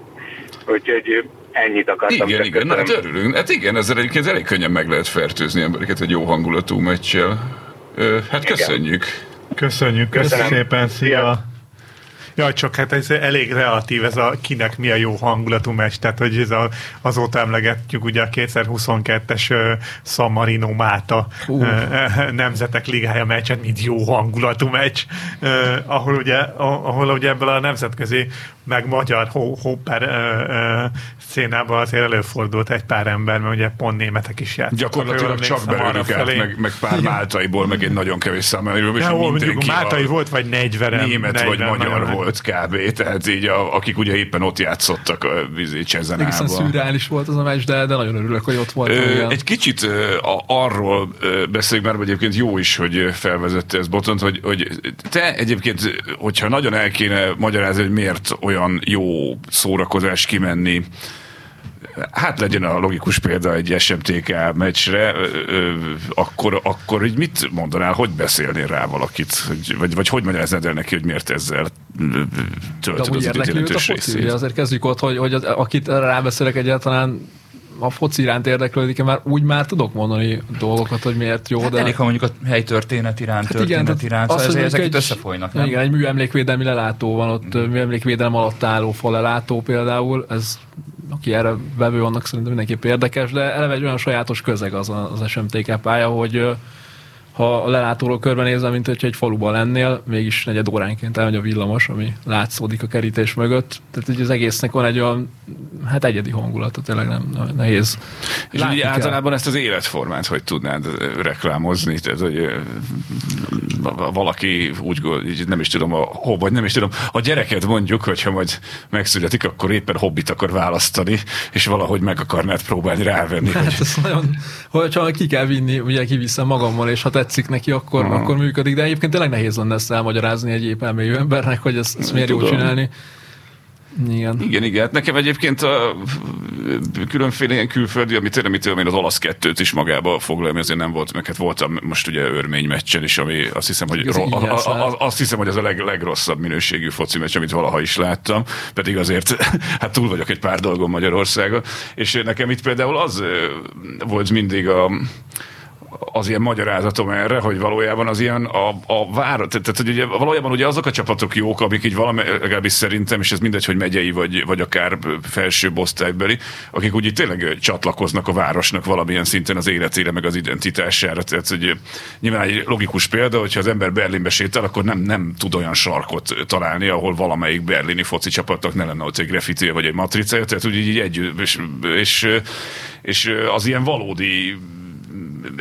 Úgyhogy ennyit akartam. Igen, igen, na, hát örülünk. Hát igen, ezzel egyébként elég könnyen meg lehet fertőzni embereket egy jó hangulatú meccsel. Hát köszönjük. Köszönjük, köszönjük szépen, szia! Ja, csak hát ez elég relatív, ez a kinek mi a jó hangulatú meccs, tehát hogy ez a, azóta emlegetjük ugye a 2022-es uh, San Marino Máta uh. Uh, nemzetek ligája meccset, mint jó hangulatú meccs, uh, ahol ugye, ahol ugye ebből a nemzetközi meg magyar hopper uh, uh, szénában azért előfordult egy pár ember, mert ugye pont németek is játszottak. Gyakorlatilag csak belőlük át, meg, meg pár máltaiból, meg egy nagyon kevés számára. Ja, mondjuk Máltai volt, vagy 40 Német 40, vagy magyar volt kb. Tehát így, a, akik ugye éppen ott játszottak a vízi Csezenában. Egészen szürreális volt az a meccs, de, de nagyon örülök, hogy ott volt. Ö, egy kicsit ö, arról beszéljük már, egyébként jó is, hogy felvezette ez Botont, hogy, hogy te egyébként, hogyha nagyon el kéne magyarázni, hogy miért olyan jó szórakozás kimenni. Hát legyen a logikus példa egy SMTK meccsre, akkor, akkor így mit mondanál, hogy beszélnél rá valakit, hogy, vagy, vagy hogy magyaráznád el neki, hogy miért ezzel töltöd az időt jelentős részét? Azért kezdjük ott, hogy, hogy az, akit rábeszélek egyáltalán a foci iránt érdeklődik, mert úgy már tudok mondani dolgokat, hogy miért jó. Hát de... Elég, ha mondjuk a helytörténet iránt, hát történet igen, iránt, az, szóval ezek egy, összefolynak. Nem? Igen, egy műemlékvédelmi lelátó van ott, mm. műemlékvédelem alatt álló fal lelátó például, ez aki erre vevő, annak szerintem mindenképp érdekes, de eleve egy olyan sajátos közeg az az SMTK pálya, hogy ha a lelátóról körbenézel, mint hogyha egy faluban lennél, mégis negyed óránként elmegy a villamos, ami látszódik a kerítés mögött. Tehát hogy az egésznek van egy olyan, hát egyedi hangulata, tényleg nem nehéz. És így általában ezt az életformát hogy tudnád reklámozni? Tehát, hogy valaki úgy így nem is tudom, a, ho, vagy nem is tudom, a gyereket mondjuk, hogyha majd megszületik, akkor éppen hobbit akar választani, és valahogy meg akarnád próbálni rávenni. Hát hogy... ez nagyon, hogyha ki kell vinni, ugye kiviszem magammal, és ha te tetszik neki, akkor, uh-huh. akkor működik. De egyébként tényleg nehéz lenne ezt elmagyarázni egy épp elmélyű embernek, hogy ezt, ezt miért jó csinálni. Igen. Igen, igen. Hát nekem egyébként a különféle ilyen külföldi, amit én, amit én az olasz kettőt is magába foglalom, azért nem volt, mert hát voltam most ugye örmény meccsen is, ami azt hiszem, hogy, ro- a, a, a, azt hiszem, hogy az a leg, legrosszabb minőségű foci meccs, amit valaha is láttam, pedig azért hát túl vagyok egy pár dolgon Magyarországon, és nekem itt például az volt mindig a az ilyen magyarázatom erre, hogy valójában az ilyen a, a vár, tehát hogy ugye valójában ugye azok a csapatok jók, amik így valami, legalábbis szerintem, és ez mindegy, hogy megyei vagy, vagy akár felső osztálybeli, akik úgy tényleg csatlakoznak a városnak valamilyen szinten az életére, meg az identitására. Tehát, hogy nyilván egy logikus példa, hogyha az ember Berlinbe sétál, akkor nem, nem tud olyan sarkot találni, ahol valamelyik berlini foci csapatnak ne lenne ott egy graffiti vagy egy matricája, tehát úgy így együtt, és, és, és az ilyen valódi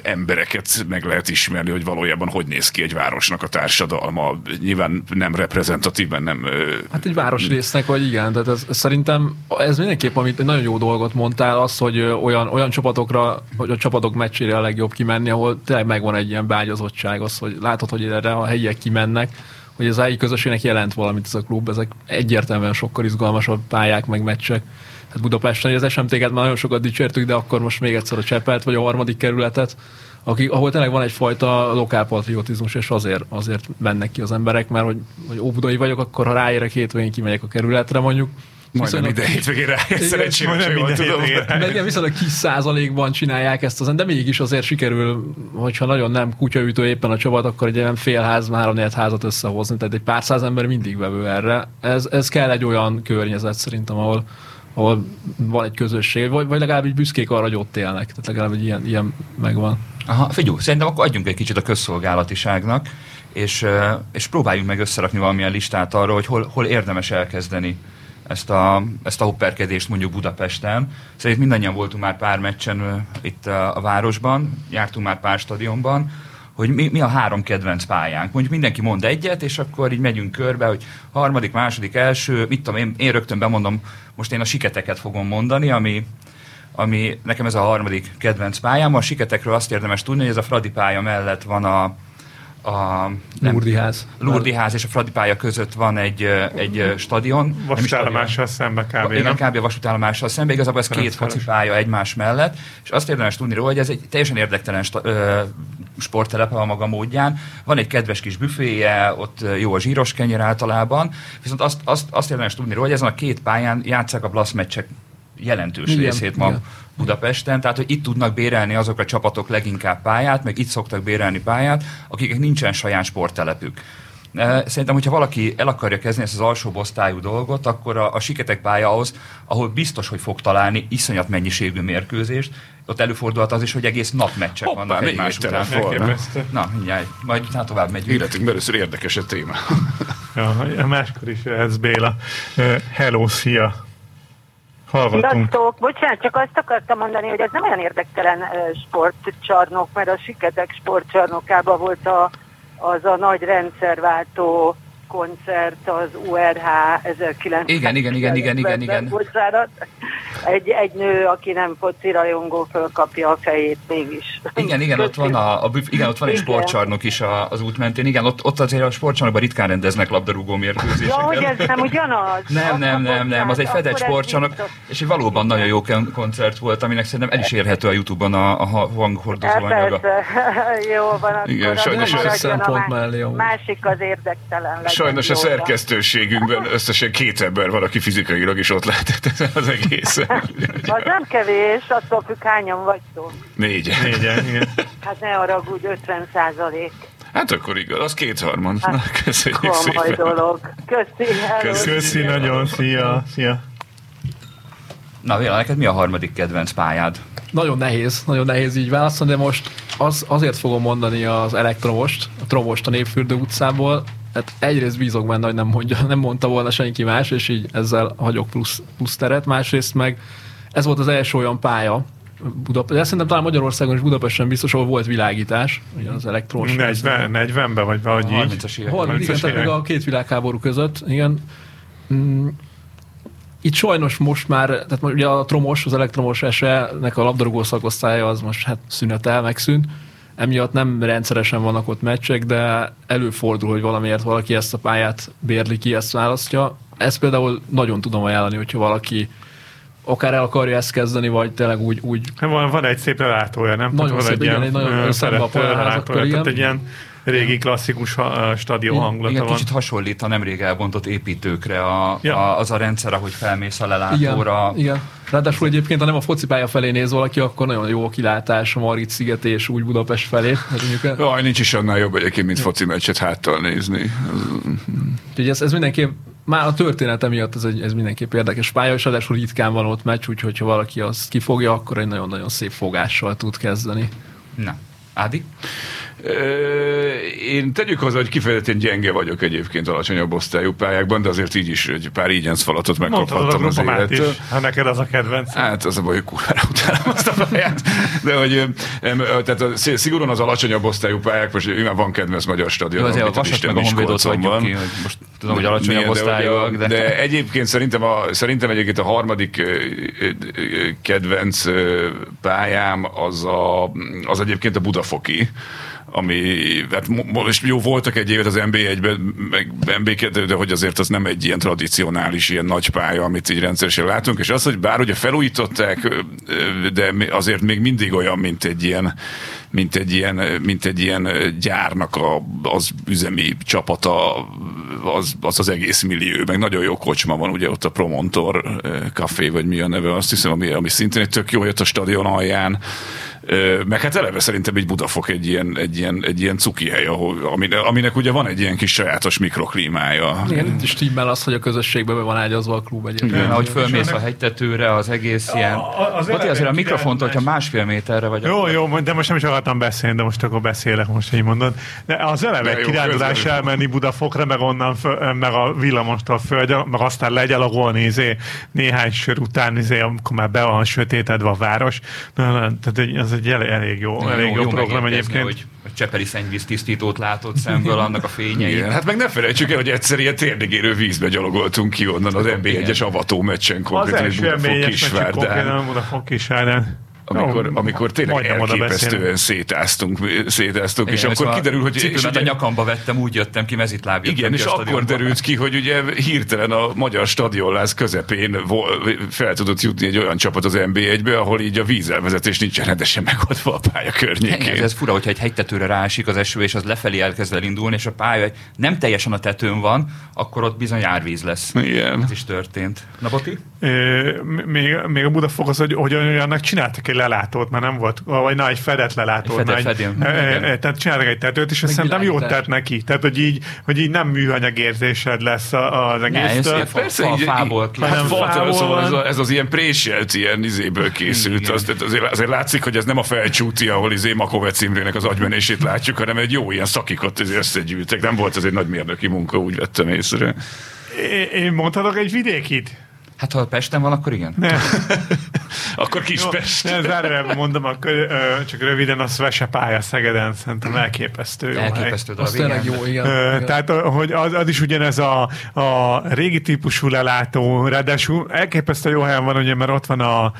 embereket meg lehet ismerni, hogy valójában hogy néz ki egy városnak a társadalma. Nyilván nem reprezentatíven, nem... Hát egy városrésznek, vagy igen, tehát ez, szerintem ez mindenképp, amit nagyon jó dolgot mondtál, az, hogy olyan, olyan csapatokra, hogy a csapatok meccsére a legjobb kimenni, ahol tényleg megvan egy ilyen bágyazottság, az, hogy látod, hogy erre a helyiek kimennek, hogy az AI közösségnek jelent valamit ez a klub, ezek egyértelműen sokkal izgalmasabb pályák, meg meccsek. Hát Budapesten, az SMT-ket már nagyon sokat dicsértük, de akkor most még egyszer a Csepelt, vagy a harmadik kerületet, akik, ahol tényleg van egyfajta lokálpatriotizmus, és azért, azért mennek ki az emberek, mert hogy, hogy óbudai vagyok, akkor ha ráérek hétvégén kimegyek a kerületre mondjuk, Majdnem ide hétvégére szerencsére jól tudom. De igen, viszonylag kis százalékban csinálják ezt az, de mégis azért sikerül, hogyha nagyon nem kutyaütő éppen a csapat, akkor egy ilyen félház, három házat összehozni, tehát egy pár száz ember mindig vevő erre. Ez, ez kell egy olyan környezet szerintem, ahol, ahol van egy közösség, vagy, vagy legalább egy büszkék arra, hogy ott élnek. Tehát legalább egy ilyen, ilyen megvan. Aha, figyelj, szerintem akkor adjunk egy kicsit a közszolgálatiságnak, és, és próbáljunk meg összerakni valamilyen listát arról, hogy hol, hol érdemes elkezdeni ezt a, ezt a hopperkedést mondjuk Budapesten. Szerintem mindannyian voltunk már pár meccsen itt a, a városban, jártunk már pár stadionban, hogy mi, mi a három kedvenc pályánk. Mondjuk mindenki mond egyet, és akkor így megyünk körbe, hogy harmadik, második, első, mit tudom, én, én rögtön bemondom, most én a siketeket fogom mondani, ami, ami nekem ez a harmadik kedvenc pályám. A siketekről azt érdemes tudni, hogy ez a Fradi pálya mellett van a, a Lurdiház. Lurdiház és a Fradi pálya között van egy, egy stadion. Vasútállomással szembe kb. Igen, kb. a vasútállomással szembe. Igazából ez két focipálya egymás mellett. És azt érdemes tudni róla, hogy ez egy teljesen érdektelen sta, ö, sporttelepe a maga módján. Van egy kedves kis büféje, ott jó a zsíros kenyér általában. Viszont azt, azt, azt érdemes tudni róla, hogy ezen a két pályán játszák a Blasz meccsek jelentős igen, részét ma igen. Budapesten, tehát hogy itt tudnak bérelni azok a csapatok leginkább pályát, meg itt szoktak bérelni pályát, akiknek nincsen saját sporttelepük. Szerintem, hogyha valaki el akarja kezdeni ezt az alsó osztályú dolgot, akkor a, a siketek pálya ahhoz, ahol biztos, hogy fog találni iszonyat mennyiségű mérkőzést, ott előfordulhat az is, hogy egész nap meccsek Hoppá, vannak egymás után. Na, mindjárt, majd hát tovább megyünk. Életünk először érdekes a téma. ja, máskor is ez Béla. Hello, szia! Hallgatunk. Sziasztok! Bocsánat, csak azt akartam mondani, hogy ez nem olyan érdektelen sportcsarnok, mert a Siketek sportcsarnokában volt a, az a nagy rendszerváltó koncert az URH 1900 Igen, igen, igen, igen, igen, igen. Bocsánat. Egy, egy nő, aki nem foci rajongó, fölkapja a fejét mégis. Igen, igen, ott van, a, a igen, ott van egy sportcsarnok is a, az út mentén. Igen, ott, ott azért a sportcsarnokban ritkán rendeznek labdarúgó mérkőzéseket. Ja, hogy ez nem ugyanaz? Nem, nem, nem, nem, az egy fedett sportcsarnok, és egy valóban nagyon jó koncert volt, aminek szerintem el is érhető a Youtube-on a, a hanghordozó anyaga. Jó van, akkor igen, sajnos a szempont mellé. Másik az érdektelen legyen. Sajnos a szerkesztőségünkben összesen két ember van, aki fizikailag is ott lehetett az egész. az nem kevés, attól függ hányan vagytok. Négy. Négyen, igen. Hát ne haragudj, 50 százalék. Hát akkor igaz, az kétharmad. Hát, Na, köszönjük komoly szépen. dolog. Köszi, Köszi, Köszi nagyon, szia, szia. Na, Véla, neked mi a harmadik kedvenc pályád? Nagyon nehéz, nagyon nehéz így válaszolni, de most az, azért fogom mondani az elektromost, a tromost a Népfürdő utcából, hát egyrészt bízok benne, hogy nem, mondja, nem mondta volna senki más, és így ezzel hagyok plusz, plusz teret, másrészt meg ez volt az első olyan pálya, Budapest, de szerintem talán Magyarországon és Budapesten biztos, ahol volt világítás, ugye az elektromos. 40, 40-ben, vagy valahogy így. 30-as évek. 30 igen, tehát a két világháború között, igen. Mm, itt sajnos most már, tehát ugye a tromos, az elektromos esenek a labdarúgó szakosztálya az most hát szünetel, megszűnt emiatt nem rendszeresen vannak ott meccsek, de előfordul, hogy valamiért valaki ezt a pályát bérli ki, ezt választja. Ezt például nagyon tudom ajánlani, hogyha valaki akár el akarja ezt kezdeni, vagy tényleg úgy... úgy... Van, van egy szép látója, nem? Nagyon szép, igen, egy nagyon szembe a Tehát egy ilyen régi klasszikus stadion hangulata igen, van. kicsit hasonlít a nemrég elbontott építőkre a, ja. a, az a rendszer, ahogy felmész a lelátóra. Igen, igen. Ráadásul egyébként, ha nem a focipálya felé néz valaki, akkor nagyon jó a kilátás a Marit sziget és úgy Budapest felé. Jaj, nincs is annál jobb egyébként, mint foci meccset háttal nézni. Úgyhogy ez, ez mindenképp már a története miatt ez, egy, ez mindenképp érdekes pálya, és ráadásul ritkán van ott meccs, úgyhogy ha valaki azt kifogja, akkor egy nagyon-nagyon szép fogással tud kezdeni. Na, Ádi? Én tegyük hozzá, hogy kifejezetten gyenge vagyok egyébként alacsonyabb osztályú pályákban, de azért így is egy pár ígyenc falatot megkaphattam az élettől. Ha neked az a kedvenc. Hát az a baj, hogy kurvára utálom azt a pályát. De hogy tehát a, szigorúan az alacsonyabb osztályú pályák, most nyilván van kedvenc magyar stadion. Azért a Vasas meg a Honvédot hagyjuk ki, hogy most tudom, hogy alacsonyabb osztályúak. De, de egyébként szerintem, a, szerintem egyébként a harmadik kedvenc pályám az, a, az egyébként a Budafoki ami, hát most jó, voltak egy évet az NB1-ben, meg NB2, de hogy azért az nem egy ilyen tradicionális, ilyen nagy pálya, amit így rendszeresen látunk, és az, hogy bár ugye felújították, de azért még mindig olyan, mint egy ilyen, mint egy ilyen, mint egy ilyen gyárnak a, az üzemi csapata, az, az az egész millió, meg nagyon jó kocsma van, ugye ott a Promontor Café, vagy mi a neve, azt hiszem, ami, ami szintén egy tök jó jött a stadion alján, meg hát eleve szerintem egy Budafok egy ilyen, egy ilyen, egy ilyen cuki hely, ahol, aminek, aminek ugye van egy ilyen kis sajátos mikroklímája. Igen, és tímmel az, hogy a közösségbe be van ágyazva a klub egyébként. Igen, ahogy fölmész a hegytetőre, az egész a, ilyen... Az Ott azért a mikrofont, hogyha másfél méterre vagy. Jó, jó, de most nem is akartam beszélni, de most akkor beszélek, most, hogy mondod. De az eleve kirándulás elmenni Budafokra, meg onnan, föl, meg a villamostól föl, meg aztán legyalogolni nézé, néhány sör után, nézé, amikor már be van sötétedve a város. Tehát ez egy elég jó, ja, elég jó, jó, jó program egyébként. Hogy Csepeli szennyvíz tisztítót látott szemből annak a fényei. Igen, hát meg ne felejtsük el, hogy egyszer ilyen térdigérő vízbe gyalogoltunk ki onnan az NB1-es avató meccsen konkrétan. Az első NB1-es meccsen konkrétan Kisvárdán amikor, no, amikor tényleg elképesztően szétáztunk, szétáztunk igen, és akkor kiderül, hogy... És ugye, a nyakamba vettem, úgy jöttem ki mezitláb. Igen, és akkor derült ki, hogy ugye hirtelen a magyar stadionláz közepén fel tudott jutni egy olyan csapat az NB1-be, ahol így a vízelvezetés nincsen rendesen megoldva a pálya környékén. Ez, ez fura, hogyha egy hegytetőre rásik az eső, és az lefelé elkezd elindulni, és a pálya nem teljesen a tetőn van, akkor ott bizony árvíz lesz. Igen. Ez is történt. Na, Boti? még, még a Budafok az, hogy, hogy olyannak csináltak egy lelátót, mert nem volt, vagy na, egy fedett lelátót. Egy fedett, fedén. E, e, tehát csináltak egy tetőt, és azt szerintem jót tett neki. Tehát, hogy így, hogy így nem műanyag érzésed lesz az egész. Ne, persze, így, fából. Hát fából szóval ez, a, ez, az ilyen préselt, ilyen izéből készült. Az, azért, azért, látszik, hogy ez nem a felcsúti, ahol izé Makovec Imrének az agymenését látjuk, hanem egy jó ilyen szakikot összegyűjtek. Nem volt ez egy nagy mérnöki munka, úgy vettem észre. Én mondhatok egy vidékit? Hát ha Pesten van, akkor igen. Ne. akkor Kispest. Ne, zárójelben mondom, akkor, ö, csak röviden a Svese pálya Szegeden szerintem elképesztő jó Elképesztő darab, tényleg jó, igen. Ö, tehát, hogy az, az, is ugyanez a, a régi típusú lelátó, ráadásul elképesztő jó helyen van, ugye, mert ott van a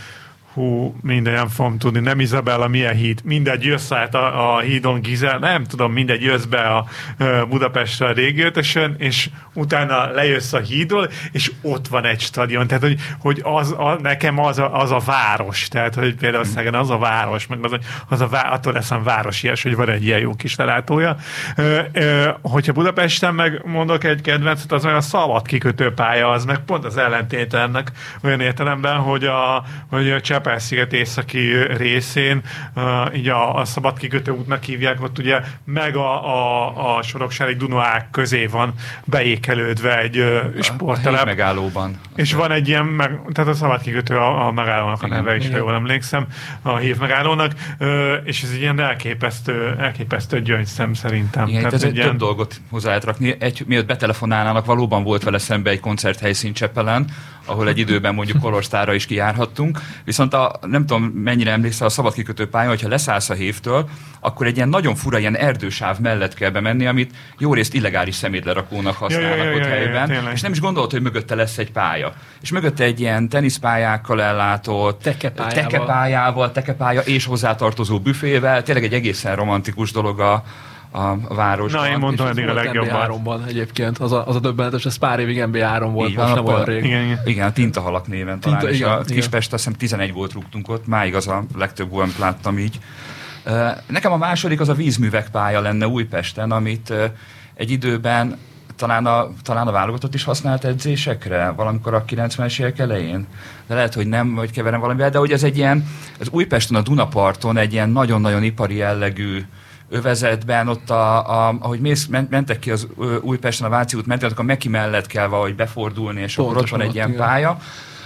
hú, minden fogom tudni, nem Izabella, milyen híd, mindegy, jössz át a, a hídon Gizel, nem tudom, mindegy, jössz be a, a Budapestre a régiötösön, és utána lejössz a hídról, és ott van egy stadion, tehát hogy, hogy az, a, nekem az a, az a város, tehát hogy például Szegen az a város, meg az, az a vá, attól leszem ilyes, hogy van egy ilyen jó kis lelátója. Ö, ö, hogyha Budapesten meg mondok egy kedvencet, az meg a szabad kikötőpálya, az meg pont az ellentét ennek olyan értelemben, hogy a, hogy a Csepel-sziget északi részén, uh, így a, a szabad kikötő útnak hívják, ott ugye meg a, a, a Soroksári Dunaák közé van beékelődve egy uh, sporttelep. A megállóban. És van egy ilyen, meg, tehát a szabad kikötő a, a megállónak a neve is, ha jól emlékszem, a hív megállónak, uh, és ez egy ilyen elképesztő, elképesztő gyöngyszem szerintem. Igen, tehát ez egy ilyen... több dolgot hozzá lehet rakni. Egy, miatt betelefonálnának, valóban volt vele szembe egy koncerthelyszín Csepelen, ahol egy időben mondjuk Kolostára is kijárhattunk, viszont a, nem tudom mennyire emlékszel a szabadkikötő pálya, hogyha leszállsz a hévtől, akkor egy ilyen nagyon fura ilyen erdősáv mellett kell bemenni, amit jó részt illegális szemétlerakónak használnak ja, ja, ja, ott ja, helyben, ja, és nem is gondolt, hogy mögötte lesz egy pálya. És mögötte egy ilyen teniszpályákkal ellátott, tekepályával, tekepályával tekepálya és hozzátartozó büfével, tényleg egy egészen romantikus dolog a, a városban. Na, én mondtam eddig a legjobban. egyébként, az a, az a döbbenetes, ez pár évig NBA3 volt, Így, most nem olyan rég. Igen, igen. igen, a Tintahalak néven talán, Tinta, igen, a Kispest azt hiszem 11 volt rúgtunk ott, máig az a legtöbb volt láttam így. Nekem a második az a vízművek pálya lenne Újpesten, amit egy időben talán a, talán a válogatott is használt edzésekre, valamikor a 90-es évek elején. De lehet, hogy nem, vagy keverem valamivel, de hogy ez egy ilyen, az Újpesten a Dunaparton egy ilyen nagyon-nagyon ipari jellegű övezetben, ott a, a, ahogy mész, mentek ki az Újpesten a Váci út mentén, akkor Meki mellett kell valahogy befordulni, és Pontosan akkor ott van egy ilyen igen. pálya,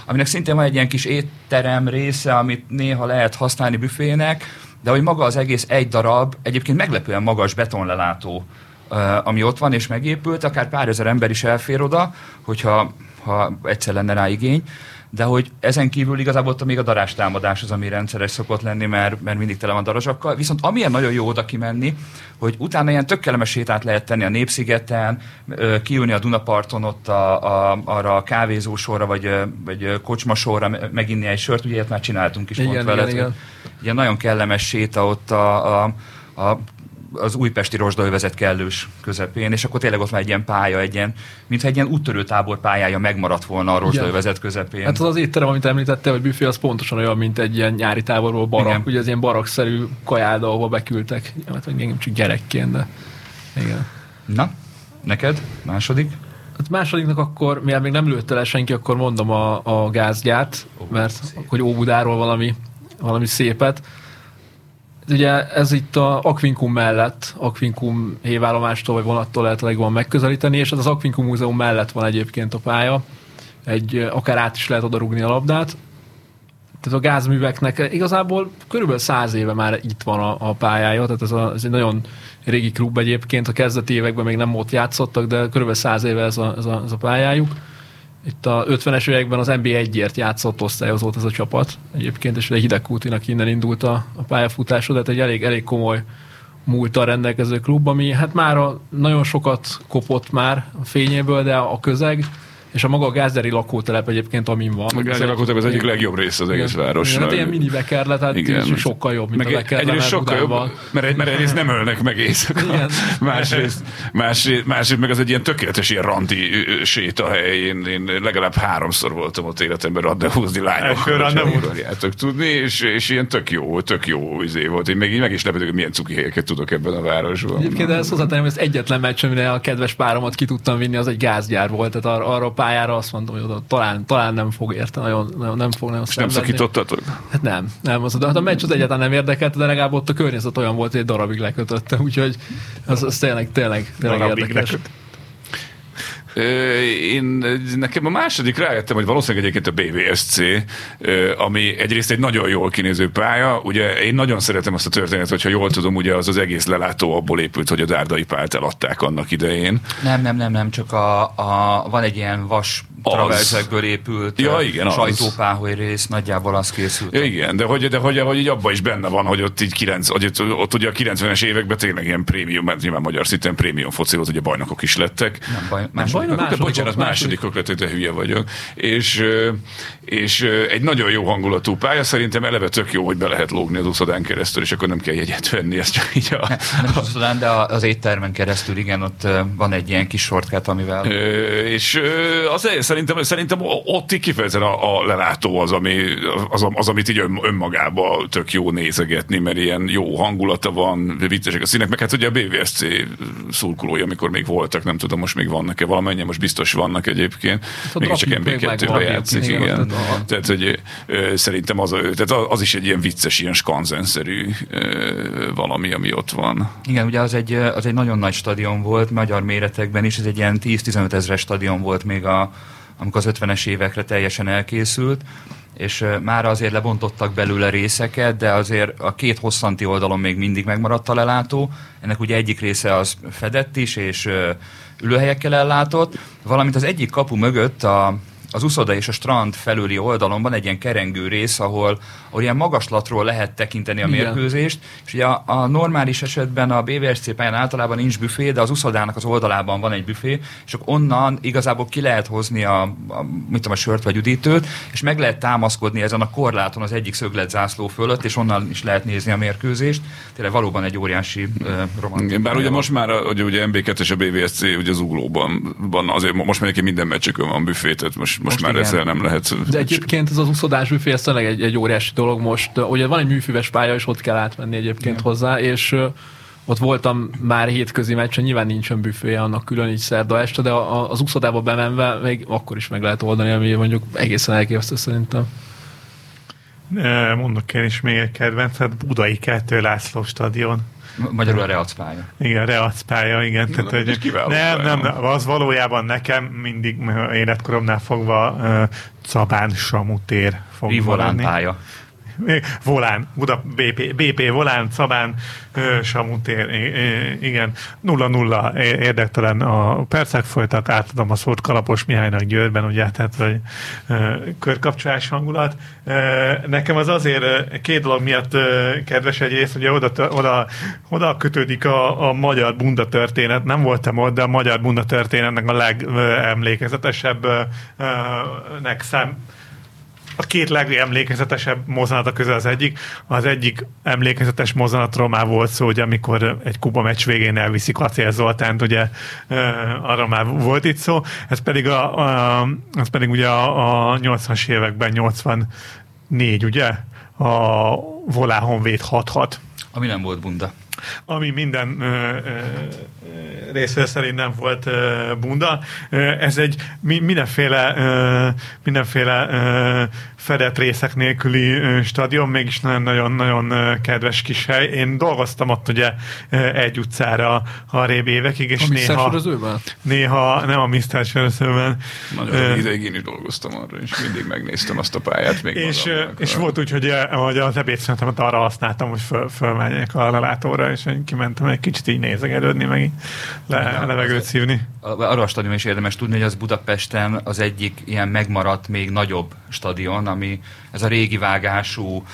aminek szintén van egy ilyen kis étterem része, amit néha lehet használni büfének, de hogy maga az egész egy darab, egyébként meglepően magas betonlelátó, ami ott van és megépült, akár pár ezer ember is elfér oda, hogyha ha egyszer lenne rá igény, de hogy ezen kívül igazából ott még a darás támadás az, ami rendszeres szokott lenni, mert, mert mindig tele van darazsakkal. Viszont amilyen nagyon jó oda kimenni, hogy utána ilyen tök kellemes sétát lehet tenni a Népszigeten, kiülni a Dunaparton ott a, a, arra a kávézósorra, vagy, vagy kocsmasorra, meginni egy sört, ugye ilyet már csináltunk is igen, pont veled. Igen, igen. Ilyen nagyon kellemes séta ott a, a, a az újpesti rozsdaövezet kellős közepén, és akkor tényleg ott van egy ilyen pálya, egy ilyen, mintha egy ilyen úttörő tábor pályája megmaradt volna a rozsdaövezet közepén. Hát az az étterem, amit említette, hogy büfé, az pontosan olyan, mint egy ilyen nyári táborból barak, igen. ugye az ilyen barakszerű kajáda, ahova beküldtek, hát még csak gyerekként, de igen. Na, neked? Második? Hát másodiknak akkor, mivel még nem lőtte le senki, akkor mondom a, a gázgyát, mert szép. hogy Óbudáról valami, valami szépet ugye ez itt a Aquincum mellett, Aquincum hévállomástól vagy vonattól lehet legjobban megközelíteni, és ez az Aquincum Múzeum mellett van egyébként a pálya, egy, akár át is lehet oda rugni a labdát. Tehát a gázműveknek igazából körülbelül száz éve már itt van a, a pályája, tehát ez, a, ez egy nagyon régi klub egyébként, a kezdeti években még nem ott játszottak, de körülbelül száz éve ez a, ez a, ez a pályájuk itt a 50-es években az NBA 1-ért játszott osztályozott ez a csapat egyébként, és egy Hidegkútinak innen indult a, a pályafutása, tehát egy elég, elég komoly múltal rendelkező klub, ami hát már a, nagyon sokat kopott már a fényéből, de a közeg és a maga a Gázeri lakótelep egyébként, amin van. A Gázeri lakótelep az egyik legjobb rész az egész városnak. Hát ilyen mini bekerle, tehát igen. sokkal jobb, mint meg a bekerle. Egyrészt sokkal jobb, mert, egy, mert egyrészt nem ölnek meg éjszaka. Igen. Másrészt, másrészt, másrészt, meg az egy ilyen tökéletes ilyen randi sétahely. Én, én legalább háromszor voltam ott életemben randevúzni lányokkal, akarjátok tudni, és, és ilyen tök jó, tök jó izé volt. Én meg, meg is lepődök, hogy milyen cuki helyeket tudok ebben a városban. Egyébként ezt hozzátenném, hogy ez egyetlen meccs, amire a kedves páromat ki tudtam vinni, az egy gázgyár volt, tehát arra, arra pályára azt mondtam, hogy oda talán, talán nem fog érte, nagyon, nagyon nem fog nagyon És nem szakítottatok? Hát nem, nem. Az, de hát a meccs az egyáltalán nem érdekelt, de legalább ott a környezet olyan volt, hogy egy darabig lekötötte, úgyhogy az, az tényleg, tényleg, tényleg érdekes. Leköt. Én, nekem a második rájöttem, hogy valószínűleg egyébként a BVSC, ami egyrészt egy nagyon jól kinéző pálya. Ugye én nagyon szeretem azt a történetet, hogyha jól tudom, ugye az az egész lelátó abból épült, hogy a Dárdai pályát eladták annak idején. Nem, nem, nem, nem, csak a, a van egy ilyen vas traverzekből épült ja, igen, sajtópáholy rész, nagyjából az készült. Ja, igen, de hogy, de hogy, hogy így abban is benne van, hogy ott így 9, hogy ott, ott ugye a 90-es években tényleg ilyen prémium, mert nyilván magyar szinten prémium foci volt, ugye bajnokok is lettek. Nem, baj, nem bajnokok, másodikok, bocsánat, másodikok lettek, de hülye vagyok. És, és egy nagyon jó hangulatú pálya, szerintem eleve tök jó, hogy be lehet lógni az uszodán keresztül, és akkor nem kell jegyet venni, ez csak így a... Nem, nem az uszodán, de az éttermen keresztül, igen, ott van egy ilyen kis shortcut, amivel... És az, szerintem, szerintem ott így kifejezetten a, a lelátó az, ami, az, az, amit így ön, önmagába tök jó nézegetni, mert ilyen jó hangulata van, viccesek a színek, meg hát ugye a BVSC szurkolói, amikor még voltak, nem tudom, most még vannak-e valamennyien, most biztos vannak egyébként. Hát még csak MB2-ben játszik, igen. igen. Tehát, hogy szerintem az, tehát az is egy ilyen vicces, ilyen skanzenszerű valami, ami ott van. Igen, ugye az egy, az egy nagyon nagy stadion volt, magyar méretekben is, ez egy ilyen 10-15 ezres stadion volt még a, amikor az 50-es évekre teljesen elkészült, és már azért lebontottak belőle részeket, de azért a két hosszanti oldalon még mindig megmaradt a lelátó. Ennek ugye egyik része az fedett is, és ülőhelyekkel ellátott, valamint az egyik kapu mögött a, az uszoda és a strand felüli oldalon van egy ilyen kerengő rész, ahol, ahol ilyen magaslatról lehet tekinteni a Igen. mérkőzést, és ugye a, a normális esetben a BVSC pályán általában nincs büfé, de az uszodának az oldalában van egy büfé, és akkor onnan igazából ki lehet hozni a, a, mit tudom, a sört vagy üdítőt, és meg lehet támaszkodni ezen a korláton az egyik szöglet zászló fölött, és onnan is lehet nézni a mérkőzést. Tényleg valóban egy óriási uh, romantikus. Bár ugye most már hogy ugye MB2 és a BVSC ugye az uglóban van, azért most már minden meccsükön van büfé, tehát most, most, most már igen. ezzel nem lehet. De egyébként ez az uszodás büfé, ez tényleg egy, egy óriási dolog most. Ugye van egy műfüves pálya, és ott kell átmenni egyébként Igen. hozzá, és ott voltam már hétközi meccsen, nyilván nincsen büféje annak külön így szerda este, de az uszodába bemenve még akkor is meg lehet oldani, ami mondjuk egészen elképesztő szerintem. Mondok én is még egy kedvencet, Budai Kettő László stadion. Magyarul a Reac pálya. Igen, Reac pálya, igen. Tehát, hogy nem, nem, nem, az valójában nekem mindig életkoromnál fogva uh, Cabán Samu tér fog Rivolán pálya. Volán, Buda, BP, BP Volán, Szabán, Samutér, igen, 0-0 érdektelen a percek folytak, átadom a szót Kalapos Mihálynak Győrben, ugye, tehát hogy körkapcsolás hangulat. Nekem az azért két dolog miatt kedves egyrészt, hogy oda, oda, oda kötődik a, a magyar bunda történet, nem voltam ott, de a magyar bunda történetnek a legemlékezetesebb nek szem, a két legemlékezetesebb mozzanata közül az egyik. Az egyik emlékezetes mozzanatról már volt szó, hogy amikor egy kuba meccs végén elviszik Acél Zoltánt, ugye arra már volt itt szó. Ez pedig, a, a, ez pedig ugye a, a 80-as években, 84, ugye? A Volá Honvéd 6-6. Ami nem volt bunda ami minden ö, ö, részre szerint nem volt bunda. Ez egy mi, mindenféle, mindenféle fedett részek nélküli stadion, mégis nagyon-nagyon kedves kis hely. Én dolgoztam ott ugye egy utcára a rébb évekig, és a néha, néha, nem a Mr. Sörözőben. Nagyon uh, ideig én is dolgoztam arra, és mindig megnéztem azt a pályát. Még és, magamnak, és volt úgy, hogy, hogy az ebédszünetemet arra használtam, hogy föl, fölmenjek a lelátóra, és kimentem egy kicsit így nézegelődni, meg így le, levegőt szívni. Arra a stadion is érdemes tudni, hogy az Budapesten az egyik ilyen megmaradt, még nagyobb stadion, ami ez a régi vágású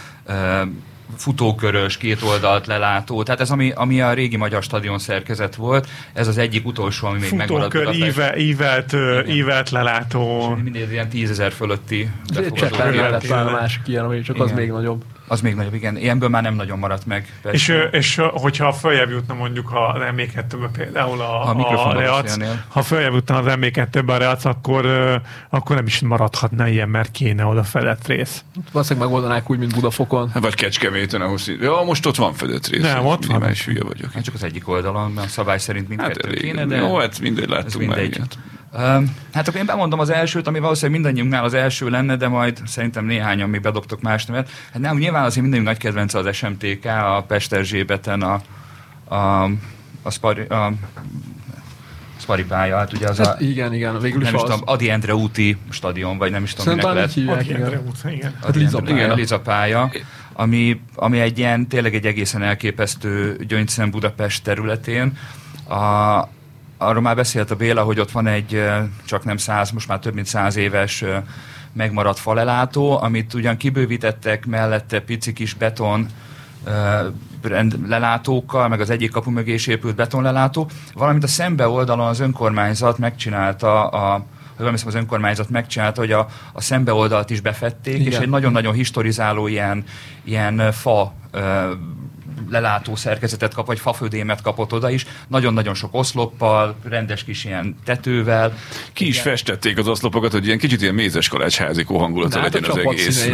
futókörös, két oldalt lelátó. Tehát ez, ami, ami a régi magyar stadion szerkezet volt, ez az egyik utolsó, ami még megmaradt. Futókör, íve, ívelt, ívelt lelátó. Mindig ilyen tízezer fölötti befogadó. Cseppel a másik ilyen, ami csak igen. az még nagyobb. Az még nagyobb, igen. Ilyenből már nem nagyon maradt meg. És, és hogyha följebb jutna mondjuk a M2-be például a, a, a Reac, ha följebb jutna az M2-be a Reac, akkor, akkor nem is maradhatna ilyen, mert kéne oda fedett rész. Valószínűleg megoldanák úgy, mint Budafokon. Hát vagy Kecskeméten, ahol ja, most ott van fedett rész. Nem, ott van. Is hülye vagyok. Hát csak az egyik oldalon, mert a szabály szerint mindkettő hát kéne, de... Jó, hát mindegy, láttunk már ilyet. Hát akkor én bemondom az elsőt, ami valószínűleg mindannyiunknál az első lenne, de majd szerintem néhányan még bedobtok más nevet. Hát nem, nyilván azért mindannyiunk nagy kedvence az SMTK, a Pesterzsébeten, a, a, a, Spari, a Spari pálya, hát ugye az hát, a, igen, igen, végül is nem az. Is tudom, Adi Endre úti stadion, vagy nem is tudom, minek lehet. Adi Endre út, igen. Adi Liza pálya, igen, Liza pálya ami, ami egy ilyen, tényleg egy egészen elképesztő gyöngyszem Budapest területén. A, arról már beszélt a Béla, hogy ott van egy csak nem száz, most már több mint száz éves megmaradt falelátó, amit ugyan kibővítettek mellette pici kis beton lelátókkal, meg az egyik kapu mögé is épült betonlelátó, valamint a szembe oldalon az önkormányzat megcsinálta a hogy hiszem az önkormányzat megcsinálta, hogy a, a szembe oldalt is befették, Igen. és egy nagyon-nagyon historizáló ilyen, ilyen fa lelátó szerkezetet kap, vagy fafödémet kapott oda is. Nagyon-nagyon sok oszloppal, rendes kis ilyen tetővel. Ki is igen. festették az oszlopokat, hogy ilyen kicsit ilyen mézes kalácsházikó hangulata hát legyen az egész.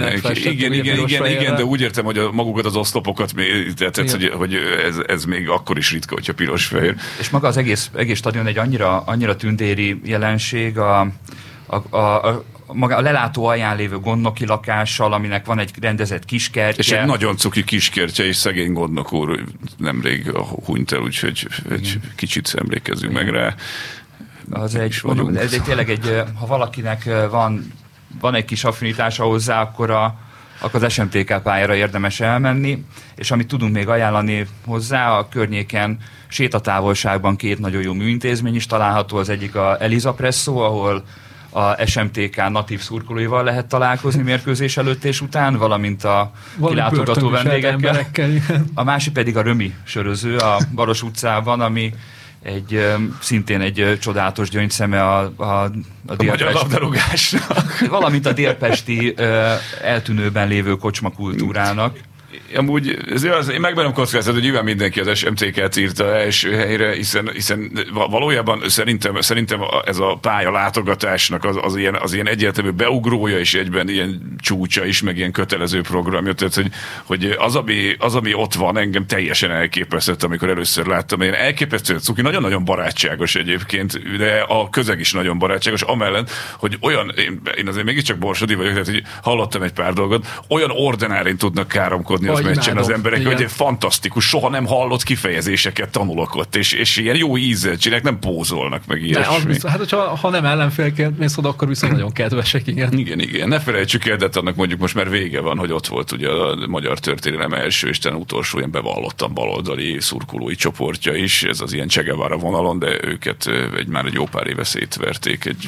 Igen, igen, igen, igen, de úgy értem, hogy a, magukat az oszlopokat, tehát, hogy, hogy ez, ez, még akkor is ritka, hogyha piros fehér. És maga az egész, egész stadion egy annyira, annyira tündéri jelenség, a, a, a, a maga a lelátó alján lévő gondnoki lakással, aminek van egy rendezett kiskertje. És egy nagyon cuki kiskertje, és szegény gondnok úr nemrég hunyt el, úgyhogy egy kicsit emlékezzünk meg rá. Az egy, mondom, ez egy, tényleg egy, ha valakinek van, van egy kis affinitása hozzá, akkor a, akkor az SMTK pályára érdemes elmenni, és amit tudunk még ajánlani hozzá, a környéken sétatávolságban két nagyon jó műintézmény is található, az egyik a Eliza Presso, ahol a SMTK natív szurkolóival lehet találkozni mérkőzés előtt és után, valamint a kilátogató vendégekkel. A másik pedig a Römi söröző a Baros utcában, ami egy szintén egy csodálatos gyöngyszeme a, a, a, a délpesti, valamint a délpesti eltűnőben lévő kocsma kultúrának amúgy ez az, én megmerem kockázatot, hogy nyilván mindenki az SMT-ket írta első helyre, hiszen, hiszen valójában szerintem, szerintem ez a pálya látogatásnak az, az, ilyen, az ilyen egyértelmű beugrója és egyben ilyen csúcsa is, meg ilyen kötelező programja. Tehát, hogy, hogy az, ami, az, ami ott van, engem teljesen elképesztett, amikor először láttam. Én elképesztő cuki, nagyon-nagyon barátságos egyébként, de a közeg is nagyon barátságos, amellett, hogy olyan, én, én azért mégiscsak borsodi vagyok, tehát hogy hallottam egy pár dolgot, olyan ordinárin tudnak káromkodni kapkodni az meccsen az emberek, Igen. hogy fantasztikus, soha nem hallott kifejezéseket tanulok ott, és, és ilyen jó ízzel csinálják, nem pózolnak meg ilyesmi. az biztos, hát hogyha, ha nem ellenfélként mész oda, akkor viszont nagyon kedvesek, igen. Igen, igen. Ne felejtsük el, de annak mondjuk most már vége van, hogy ott volt ugye a magyar történelem első és utolsó ilyen bevallottan baloldali szurkolói csoportja is, ez az ilyen Csegevara vonalon, de őket egy már egy jó pár éve szétverték, egy,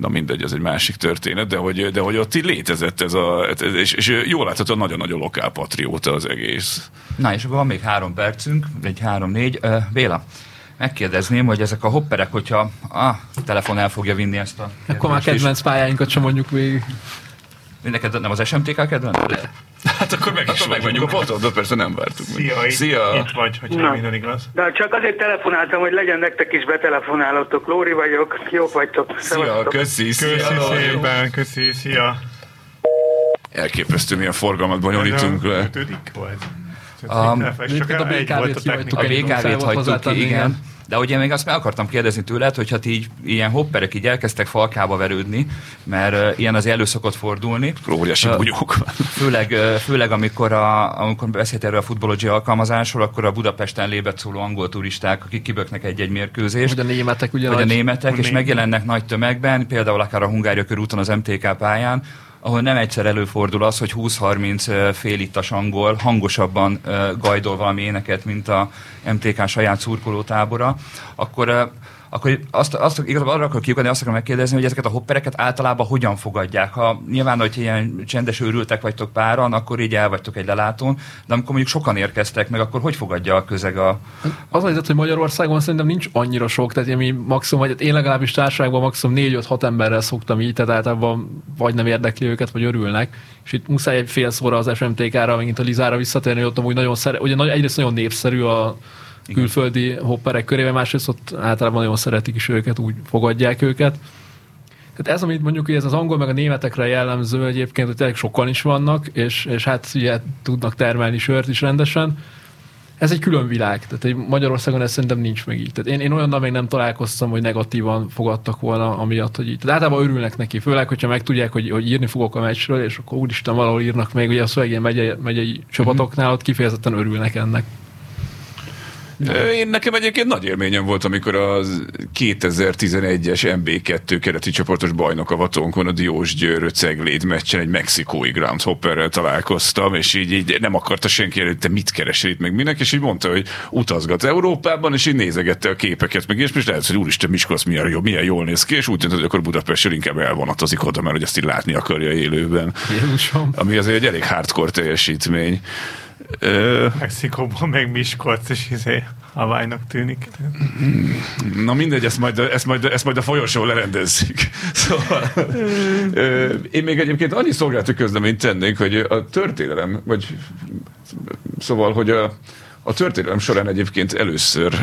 na mindegy, ez egy másik történet, de hogy, de hogy ott így létezett ez a, és, és jól látható, nagyon-nagyon lokál patrióta az egész. Na és akkor van még három percünk, egy három-négy. Béla, megkérdezném, hogy ezek a hopperek, hogyha a telefon el fogja vinni ezt a... Akkor már kedvenc is. pályáinkat sem mondjuk végig. Mindenked nem az SMTK kedvenc? Hát akkor meg is meg vagyunk a poton, de persze nem vártuk. Szia, Szia. Itt, itt vagy, hogyha minden igaz. De csak azért telefonáltam, hogy legyen nektek is betelefonálottok. Lóri vagyok, jók vagytok. Szia, köszi, szia. Köszi szépen, köszi, szia. Elképesztő, milyen forgalmat bonyolítunk le. Ötödik volt. A, a BKV-t hagytuk ki, igen. De ugye még azt meg akartam kérdezni tőled, hogy hát így ilyen hopperek így elkezdtek falkába verődni, mert uh, ilyen az elő szokott fordulni. Óriási uh, bunyók. Főleg, uh, főleg amikor, a, amikor beszélt erről a futbology alkalmazásról, akkor a Budapesten lébet szóló angol turisták, akik kiböknek egy-egy mérkőzést. Vagy a németek, ugye? Vagy a németek, és megjelennek nagy tömegben, például akár a Hungária körúton az MTK pályán, ahol nem egyszer előfordul az, hogy 20-30 félittas angol hangosabban gajdol valami éneket, mint a MTK saját szurkolótábora, akkor akkor azt, azt igazából arra akarok kiukadni, azt akarom megkérdezni, hogy ezeket a hoppereket általában hogyan fogadják. Ha nyilván, hogy ilyen csendes őrültek vagytok páran, akkor így el vagytok egy lelátón, de amikor mondjuk sokan érkeztek meg, akkor hogy fogadja a közeg a... Az az, hogy Magyarországon szerintem nincs annyira sok, tehát mi maximum, vagy én legalábbis társaságban maximum 4-5-6 emberrel szoktam így, tehát általában vagy nem érdekli őket, vagy örülnek, és itt muszáj egy fél szóra az SMTK-ra, megint a Lizára visszatérni, hogy ott amúgy nagyon szere, ugye egyrészt nagyon népszerű a külföldi hopperek körében, másrészt ott általában nagyon szeretik is őket, úgy fogadják őket. Tehát ez, amit mondjuk, hogy ez az angol meg a németekre jellemző egyébként, hogy tényleg sokan is vannak, és, és hát ugye tudnak termelni sört is rendesen. Ez egy külön világ, tehát egy Magyarországon ez szerintem nincs meg így. Tehát én, én olyannal még nem találkoztam, hogy negatívan fogadtak volna, amiatt, hogy így. Tehát általában örülnek neki, főleg, hogyha megtudják, hogy, hogy írni fogok a meccsről, és akkor úristen valahol írnak még, ugye a szövegén megyei, megyei csapatoknál, ott kifejezetten örülnek ennek. Én nekem egyébként nagy élményem volt, amikor a 2011-es MB2 kereti csoportos bajnok a Vatonkon a Diós Győr Cegléd meccsen egy mexikói Groundhopperrel találkoztam, és így, így nem akarta senki előtt, te mit keresel itt meg minek, és így mondta, hogy utazgat Európában, és így nézegette a képeket, meg és most lehet, hogy úristen Miskolc milyen, jó, milyen jól néz ki, és úgy tűnt, hogy akkor Budapestről inkább elvonatozik oda, mert hogy ezt így látni akarja élőben. Jézusom. Ami azért egy elég hardcore teljesítmény. Mexikóban meg Miskolc, és izé Havajnak tűnik. Na mindegy, ezt majd, ezt majd, ezt majd a folyosón lerendezzük. Szóval, én még egyébként annyi szolgálati közleményt tennék, hogy a történelem, vagy szóval, hogy a, a történelem során egyébként először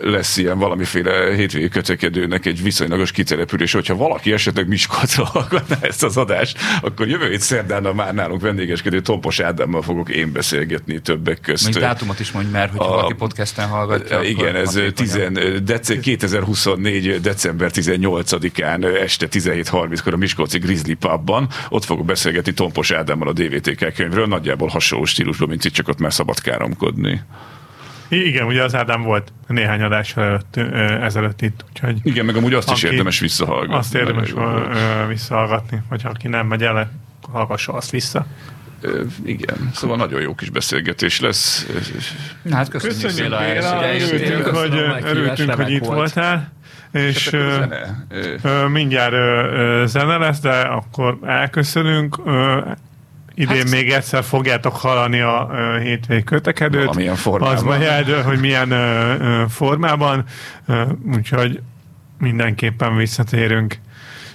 lesz ilyen valamiféle hétvégi kötekedőnek egy viszonylagos kitelepülés, hogyha valaki esetleg Miskolcra hallgatná ezt az adást, akkor jövő hét szerdán a már nálunk vendégeskedő Tompos Ádámmal fogok én beszélgetni többek közt. Még dátumot is mondj már, hogy a, valaki podcasten hallgatja. Igen, ez 10, dece, 2024. december 18-án este 17.30-kor a Miskolci Grizzly Pubban. Ott fogok beszélgetni Tompos Ádámmal a DVTK könyvről, nagyjából hasonló stílusban, mint itt csak ott már szabad káromkodni. Igen, ugye az Ádám volt néhány adás előtt, ezelőtt itt, úgyhogy... Igen, meg amúgy azt is érdemes visszahallgatni. Azt érdemes visszahallgatni, vagy ha aki nem megy el, hallgassa azt vissza. igen, szóval nagyon jó kis beszélgetés lesz. Na, hát köszönjük, köszönjük Béla, Béla örültünk, hogy, örültünk, hogy itt volt. voltál. És ö, ö, mindjárt ö, zene lesz, de akkor elköszönünk. Ö, Idén hát, még egyszer fogjátok hallani a uh, hétvég kötekedőt. Valamilyen formában. Az majd eldől, hogy milyen uh, formában. Uh, úgyhogy mindenképpen visszatérünk.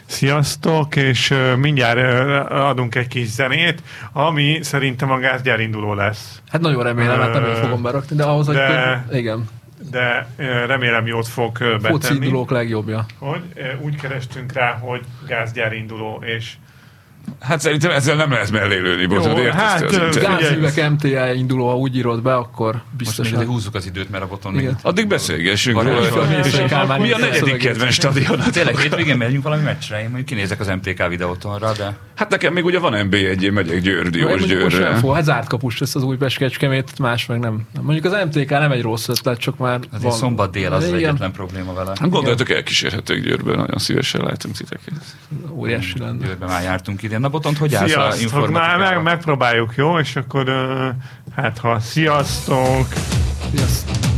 Sziasztok, és mindjárt adunk egy kis zenét, ami szerintem a gázgyárinduló lesz. Hát nagyon remélem, hát nem fogom berakni, de ahhoz, de, hogy igen. De remélem jót fog betenni. Foci indulók legjobbja. Hogy, úgy kerestünk rá, hogy gázgyárinduló, és Hát szerintem ezzel nem lehet mellélőni. Jó, hát gázművek MTA induló, ha úgy írod be, akkor biztos. Most húzzuk az időt, mert a boton még... Addig beszélgessünk. Mi a negyedik kedvenc stadion? Tényleg hétvégén megyünk valami meccsre, én mondjuk kinézek az MTK videótonra, de... Hát nekem még ugye van nb 1 én megyek Győr, Diós Győrre. Hát zárt kapus lesz az új Kecskemét, más meg nem. Mondjuk az MTK nem egy rossz ötlet, csak már Azért van. szombat dél az, egyetlen probléma vele. Hát gondoltok, elkísérhetek Győrben, nagyon szívesen látunk titeket. Óriási lenne. Győrben már jártunk idén. Na Botont, hogy állsz a informatikával? Meg, megpróbáljuk, jó? És akkor hát ha sziasztok! Sziasztok!